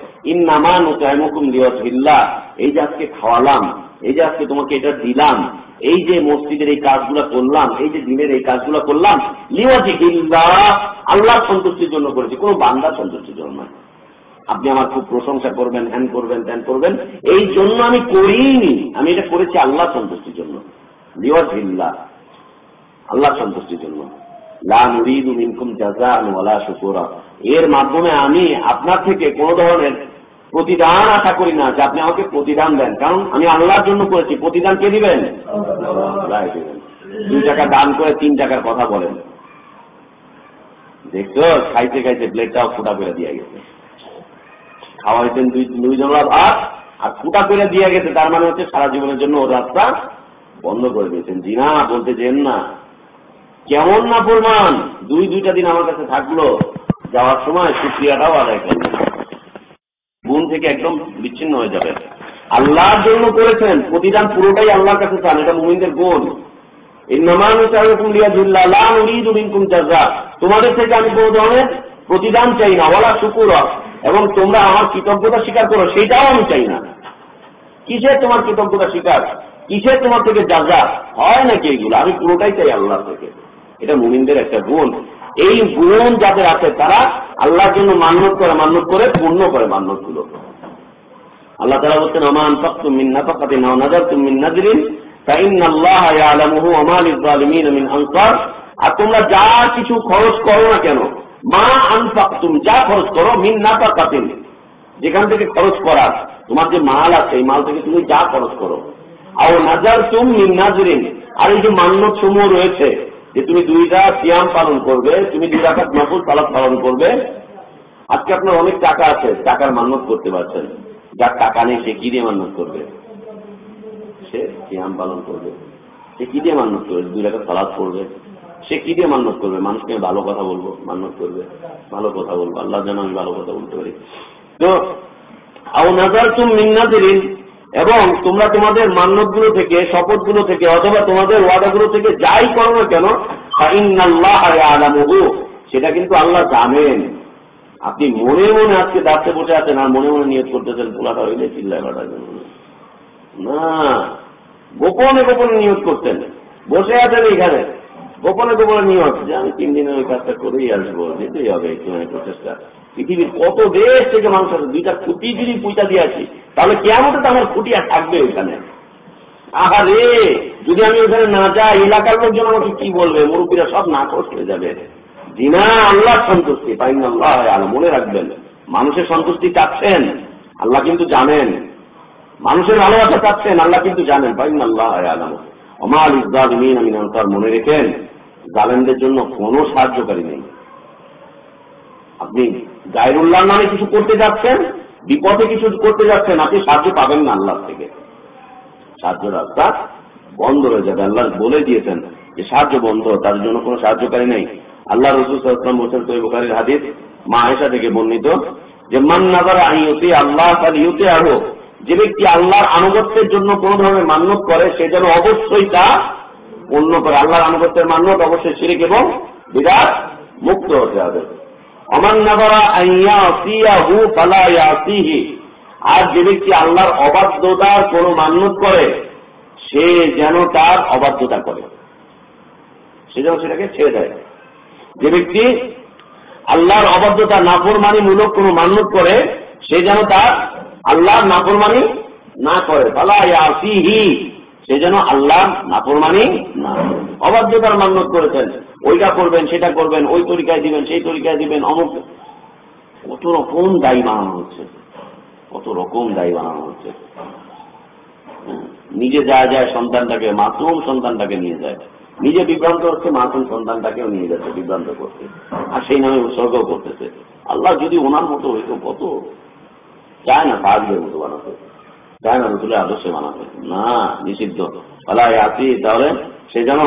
খাওয়ালাম, এই যে আজকে তোমাকে এটা দিলাম, এই যে মসজিদের এই করলাম, এই যে দিনের এই করলাম লিওয়াজিল্লা আল্লাহর সন্তুষ্টির জন্য করেছি, কোনো বান্দার সন্তুষ্টির জন্য নয়। আপনি আমার খুব প্রশংসা করবেন হ্যান করবেন ত্যান করবেন, এই জন্য আমি করিনি, আমি এটা করেছি আল্লাহ সন্তুষ্টির জন্য লিওয়াজিল্লা আল্লাহ সন্তুষ্টির জন্য। এর মাধ্যমে আমি আপনার থেকে কোন ধরনের প্রতিদান আশা করি না যে আপনি আমাকে প্রতিদান দেন। কারণ আমি আল্লাহর জন্য করেছি। প্রতিদান কে দিবেন? দুই টাকা দান করে তিন টাকার কথা বলেন। দেখছ? খাইতে খাইতে প্লেটটাও ফুটা করে দিয়ে গেছে। খাওয়াইতেন দুই দুই জনরা ভাত আর ফুটা করে দিয়ে গেছে। তার মানে হচ্ছে সারা জীবনের জন্য ওর রাস্তা বন্ধ করে দিয়েছেন। জি না বলতে চেন না। কেমন না পরিমাণ? দুই, দুইটা দিন আমার কাছে থাকল, যাওয়ার সময় সুক্রিয়াটাও আদায় করবে গুণ থেকে একদম বিচ্ছিন্ন হয়ে যাবে। আল্লাহর জন্য করেছেন, প্রতিদান পুরোটাই আল্লাহর কাছে চান, এটা মুমিনদের গুণ। তোমাদের থেকে আমি কোন ধরনের প্রতিদান চাই না ওলা শুকুর। এবং তোমরা আমার কৃতজ্ঞতা স্বীকার করো, সেটাও আমি চাই না। কিসের তোমার কৃতজ্ঞতা স্বীকার? কিসের তোমার থেকে যা হয় নাকি এগুলো? আমি পুরোটাই চাই আল্লাহ থেকে। এটা মুমিনদের একটা গুণ। এই গুণ যাদের আছে তারা আল্লাহর জন্য মান্যত করে মান্যত করে, পূর্ণ করে মান্যতগুলো আল্লাহ তালা বলছেন আমান ফাকুম মিন নাফাকাতি নাও নাজারতুম মিন নাজরিন ফাইন আল্লাহ ইয়ালামুহু ওয়া লিল যালিমিন মিন আনসার। আর তোমরা যা কিছু খরচ করো না কেন, মা আনফাকতুম যা খরচ করো মিন নাফাকাতিন, যেখান থেকে খরচ করার তোমার যে মাল আছে, এই মাল থেকে তুমি যা খরচ করো। আর নাজার তুম মিন নাজরিন, আর এই যে মান্যত সমূহ রয়েছে যে তুমি দুইটা সিয়াম পালন করবে, তুমি দুই রাখাত নফল সালাদ পালন করবে। আজকে আপনার অনেক টাকা আছে, টাকার মান্যত করতে পারছেন। যার টাকা নেই, সে কি দিয়ে মান্যত করবে? সে সিয়াম পালন করবে। সে কি দিয়ে মান্যত করবে? দুই রাখাত সালাদ করবে সে কি দিয়ে মান্যত করবে? মানুষকে ভালো কথা বলব মান্যত করবে। ভালো কথা বলব। আল্লাহ যেন আমি ভালো কথা বলতে পারি। তো, আও নাজার তুম মিন্নাদিন এবং তোমরা তোমাদের মান্যতগুলো থেকে, শপথগুলো থেকে, অথবা তোমাদের ওয়াদাগুলো থেকে যাই করো না কেন সেটা কিন্তু আল্লাহ জানেন। আপনি মনে মনে আজকে দাঁড়তে বসে আছেন আর মনে মনে নিয়োগ করতেছেন পোলাটা হইলে চিল্লায় জন্য না। গোপনে গোপনে নিয়োগ করতেন। বসে আছেন এখানে। গোপনে গোপনে নিয়োগ যে আমি তিন দিনের ওই কাজটা করেই আসব, যেতেই হবে একটু প্রচেষ্টা পৃথিবীর কত দেশ থেকে মানুষ আছে দুইটা খুঁটি যদি পয়সা দিয়ে আসি, তাহলে কেমন তো আমার খুঁটি আর থাকবে ওইখানে। আহারে যদি আমি ওখানে না যাই, এলাকার লোকজন আমাকে কি বলবে? মুরব্বীরা সব না হয়ে যাবে। দিনা আল্লাহ সন্তুষ্টি না আল্লাহ আলো, মনে রাখবেন, মানুষের সন্তুষ্টি চাচ্ছেন, আল্লাহ কিন্তু জানেন। মানুষের ভালোবাসা চাচ্ছেন, আল্লাহ কিন্তু জানেন না আল্লাহ আলম অমাল ইসদালিমিন আমি তার মনে রেখেন জালেনদের জন্য কোনো সাহায্যকারী নেই। আপনি গায়রুল্লাহ নামে কিছু করতে যাচ্ছেন বিপদে কিছু করতে যাচ্ছেন, আপনি সাহায্য পাবেন না আল্লাহ থেকে। সাহায্য রাস্তা বন্ধ হয়ে যাবে। আল্লাহ বলে দিয়েছেন যে সাহায্য বন্ধ, তার জন্য কোনো সাহায্যকারী নেই। আল্লাহ রসুল সাল্লাম বলছেন বুখারির হাদিস, মা আয়েশা থেকে বর্ণিত যে, মান নাজার আইয়তে আল্লাহ তার ইউতে আরও যে ব্যক্তি আল্লাহর আনুগত্যের জন্য কোন ধরনের মান্যত করে, সে যেন অবশ্যই তা পূর্ণ করে। আল্লাহর আনুগত্যের মান্যত অবশ্যই শিরিক এবং বিরাট মুক্ত হতে হবে। আর যে ব্যক্তি আল্লাহর অবাধ্যতার কোন মান্যত করে, সে যেন তার অবাধ্যতা করে। সে যেন সেটাকে ছেড়ে দেয়। যে ব্যক্তি আল্লাহর অবাধ্যতা নাফরমানি মূলক কোন মান্যত করে, সে যেন তার আল্লাহর নাফরমানি না করে। তালা সে যেন আল্লাহ নাফরমানি না অবাধ্যতার মান্যত করেছেন। ওইটা করবেন, সেটা করবেন, ওই তরিকায় দিবেন, সেই তরিকায় দিবেন, অমুক। কত রকম দায়ী বানানো হচ্ছে। কত রকম দায়ী বানানো হচ্ছে। নিজে যা যায় সন্তানটাকে মাসুম সন্তানটাকে নিয়ে যায়। নিজে বিভ্রান্ত হচ্ছে মাসুম সন্তানটাকেও নিয়ে যাচ্ছে বিভ্রান্ত করতে। আর সেই নামে উৎসর্গ করতেছে। আল্লাহ যদি ওনার মতো হইতো, কত চায় না সাহায্যের মতো বানাতে চায় না রসুলের আদর্শে বানাতে না নিষিদ্ধ পালায় আছি তাহলে সে যেন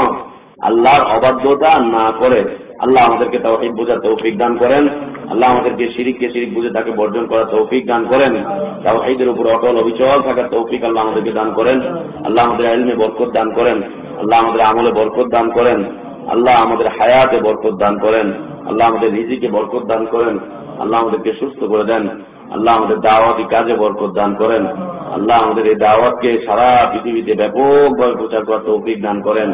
আল্লাহর অবাধ্যতা না করে আল্লাহ আমাদেরকে তৌফিক বোঝার তৌফিক দান করেন আল্লাহ আমাদেরকে শিরিককে শিরিক বুঝে তাকে বর্জন করার তৌফিক দান করেন তাওহীদের উপর অটল অবিচল থাকার তৌফিক আল্লাহ আমাদেরকে দান করেন আল্লাহ আমাদের আইলমে বরকত দান করেন আল্লাহ আমাদের আমলে বরকত দান করেন আল্লাহ আমাদের হায়াতে বরকত দান করেন আল্লাহ আমাদের রিজিকে বরকত দান করেন আল্লাহ আমাদেরকে সুস্থ করে দেন আল্লাহ আমাদের দাওয়াতি কাজে বরকত দান করেন আল্লাহ আমাদের এই দাওয়াতকে সারা পৃথিবীতে ব্যাপকভাবে প্রচার করার তৌফিক দান করেন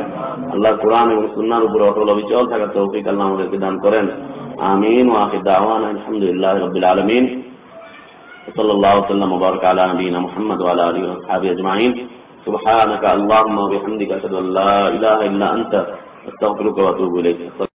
আল্লাহ কোরআন এবং সুন্নার উপর অটল অবিচল থাকার তৌফিক আল্লাহ আমাদেরকে দান করেন আমিন ওয়াহিদ দাওয়ান আলহামদুলিল্লাহ রবিল আলমিন صلى الله وسلم وبارك على نبينا محمد وعلى اله وصحبه اجمعين سبحانك اللهم وبحمدك اشهد ان لا اله الا انت استغفرك واتوب اليك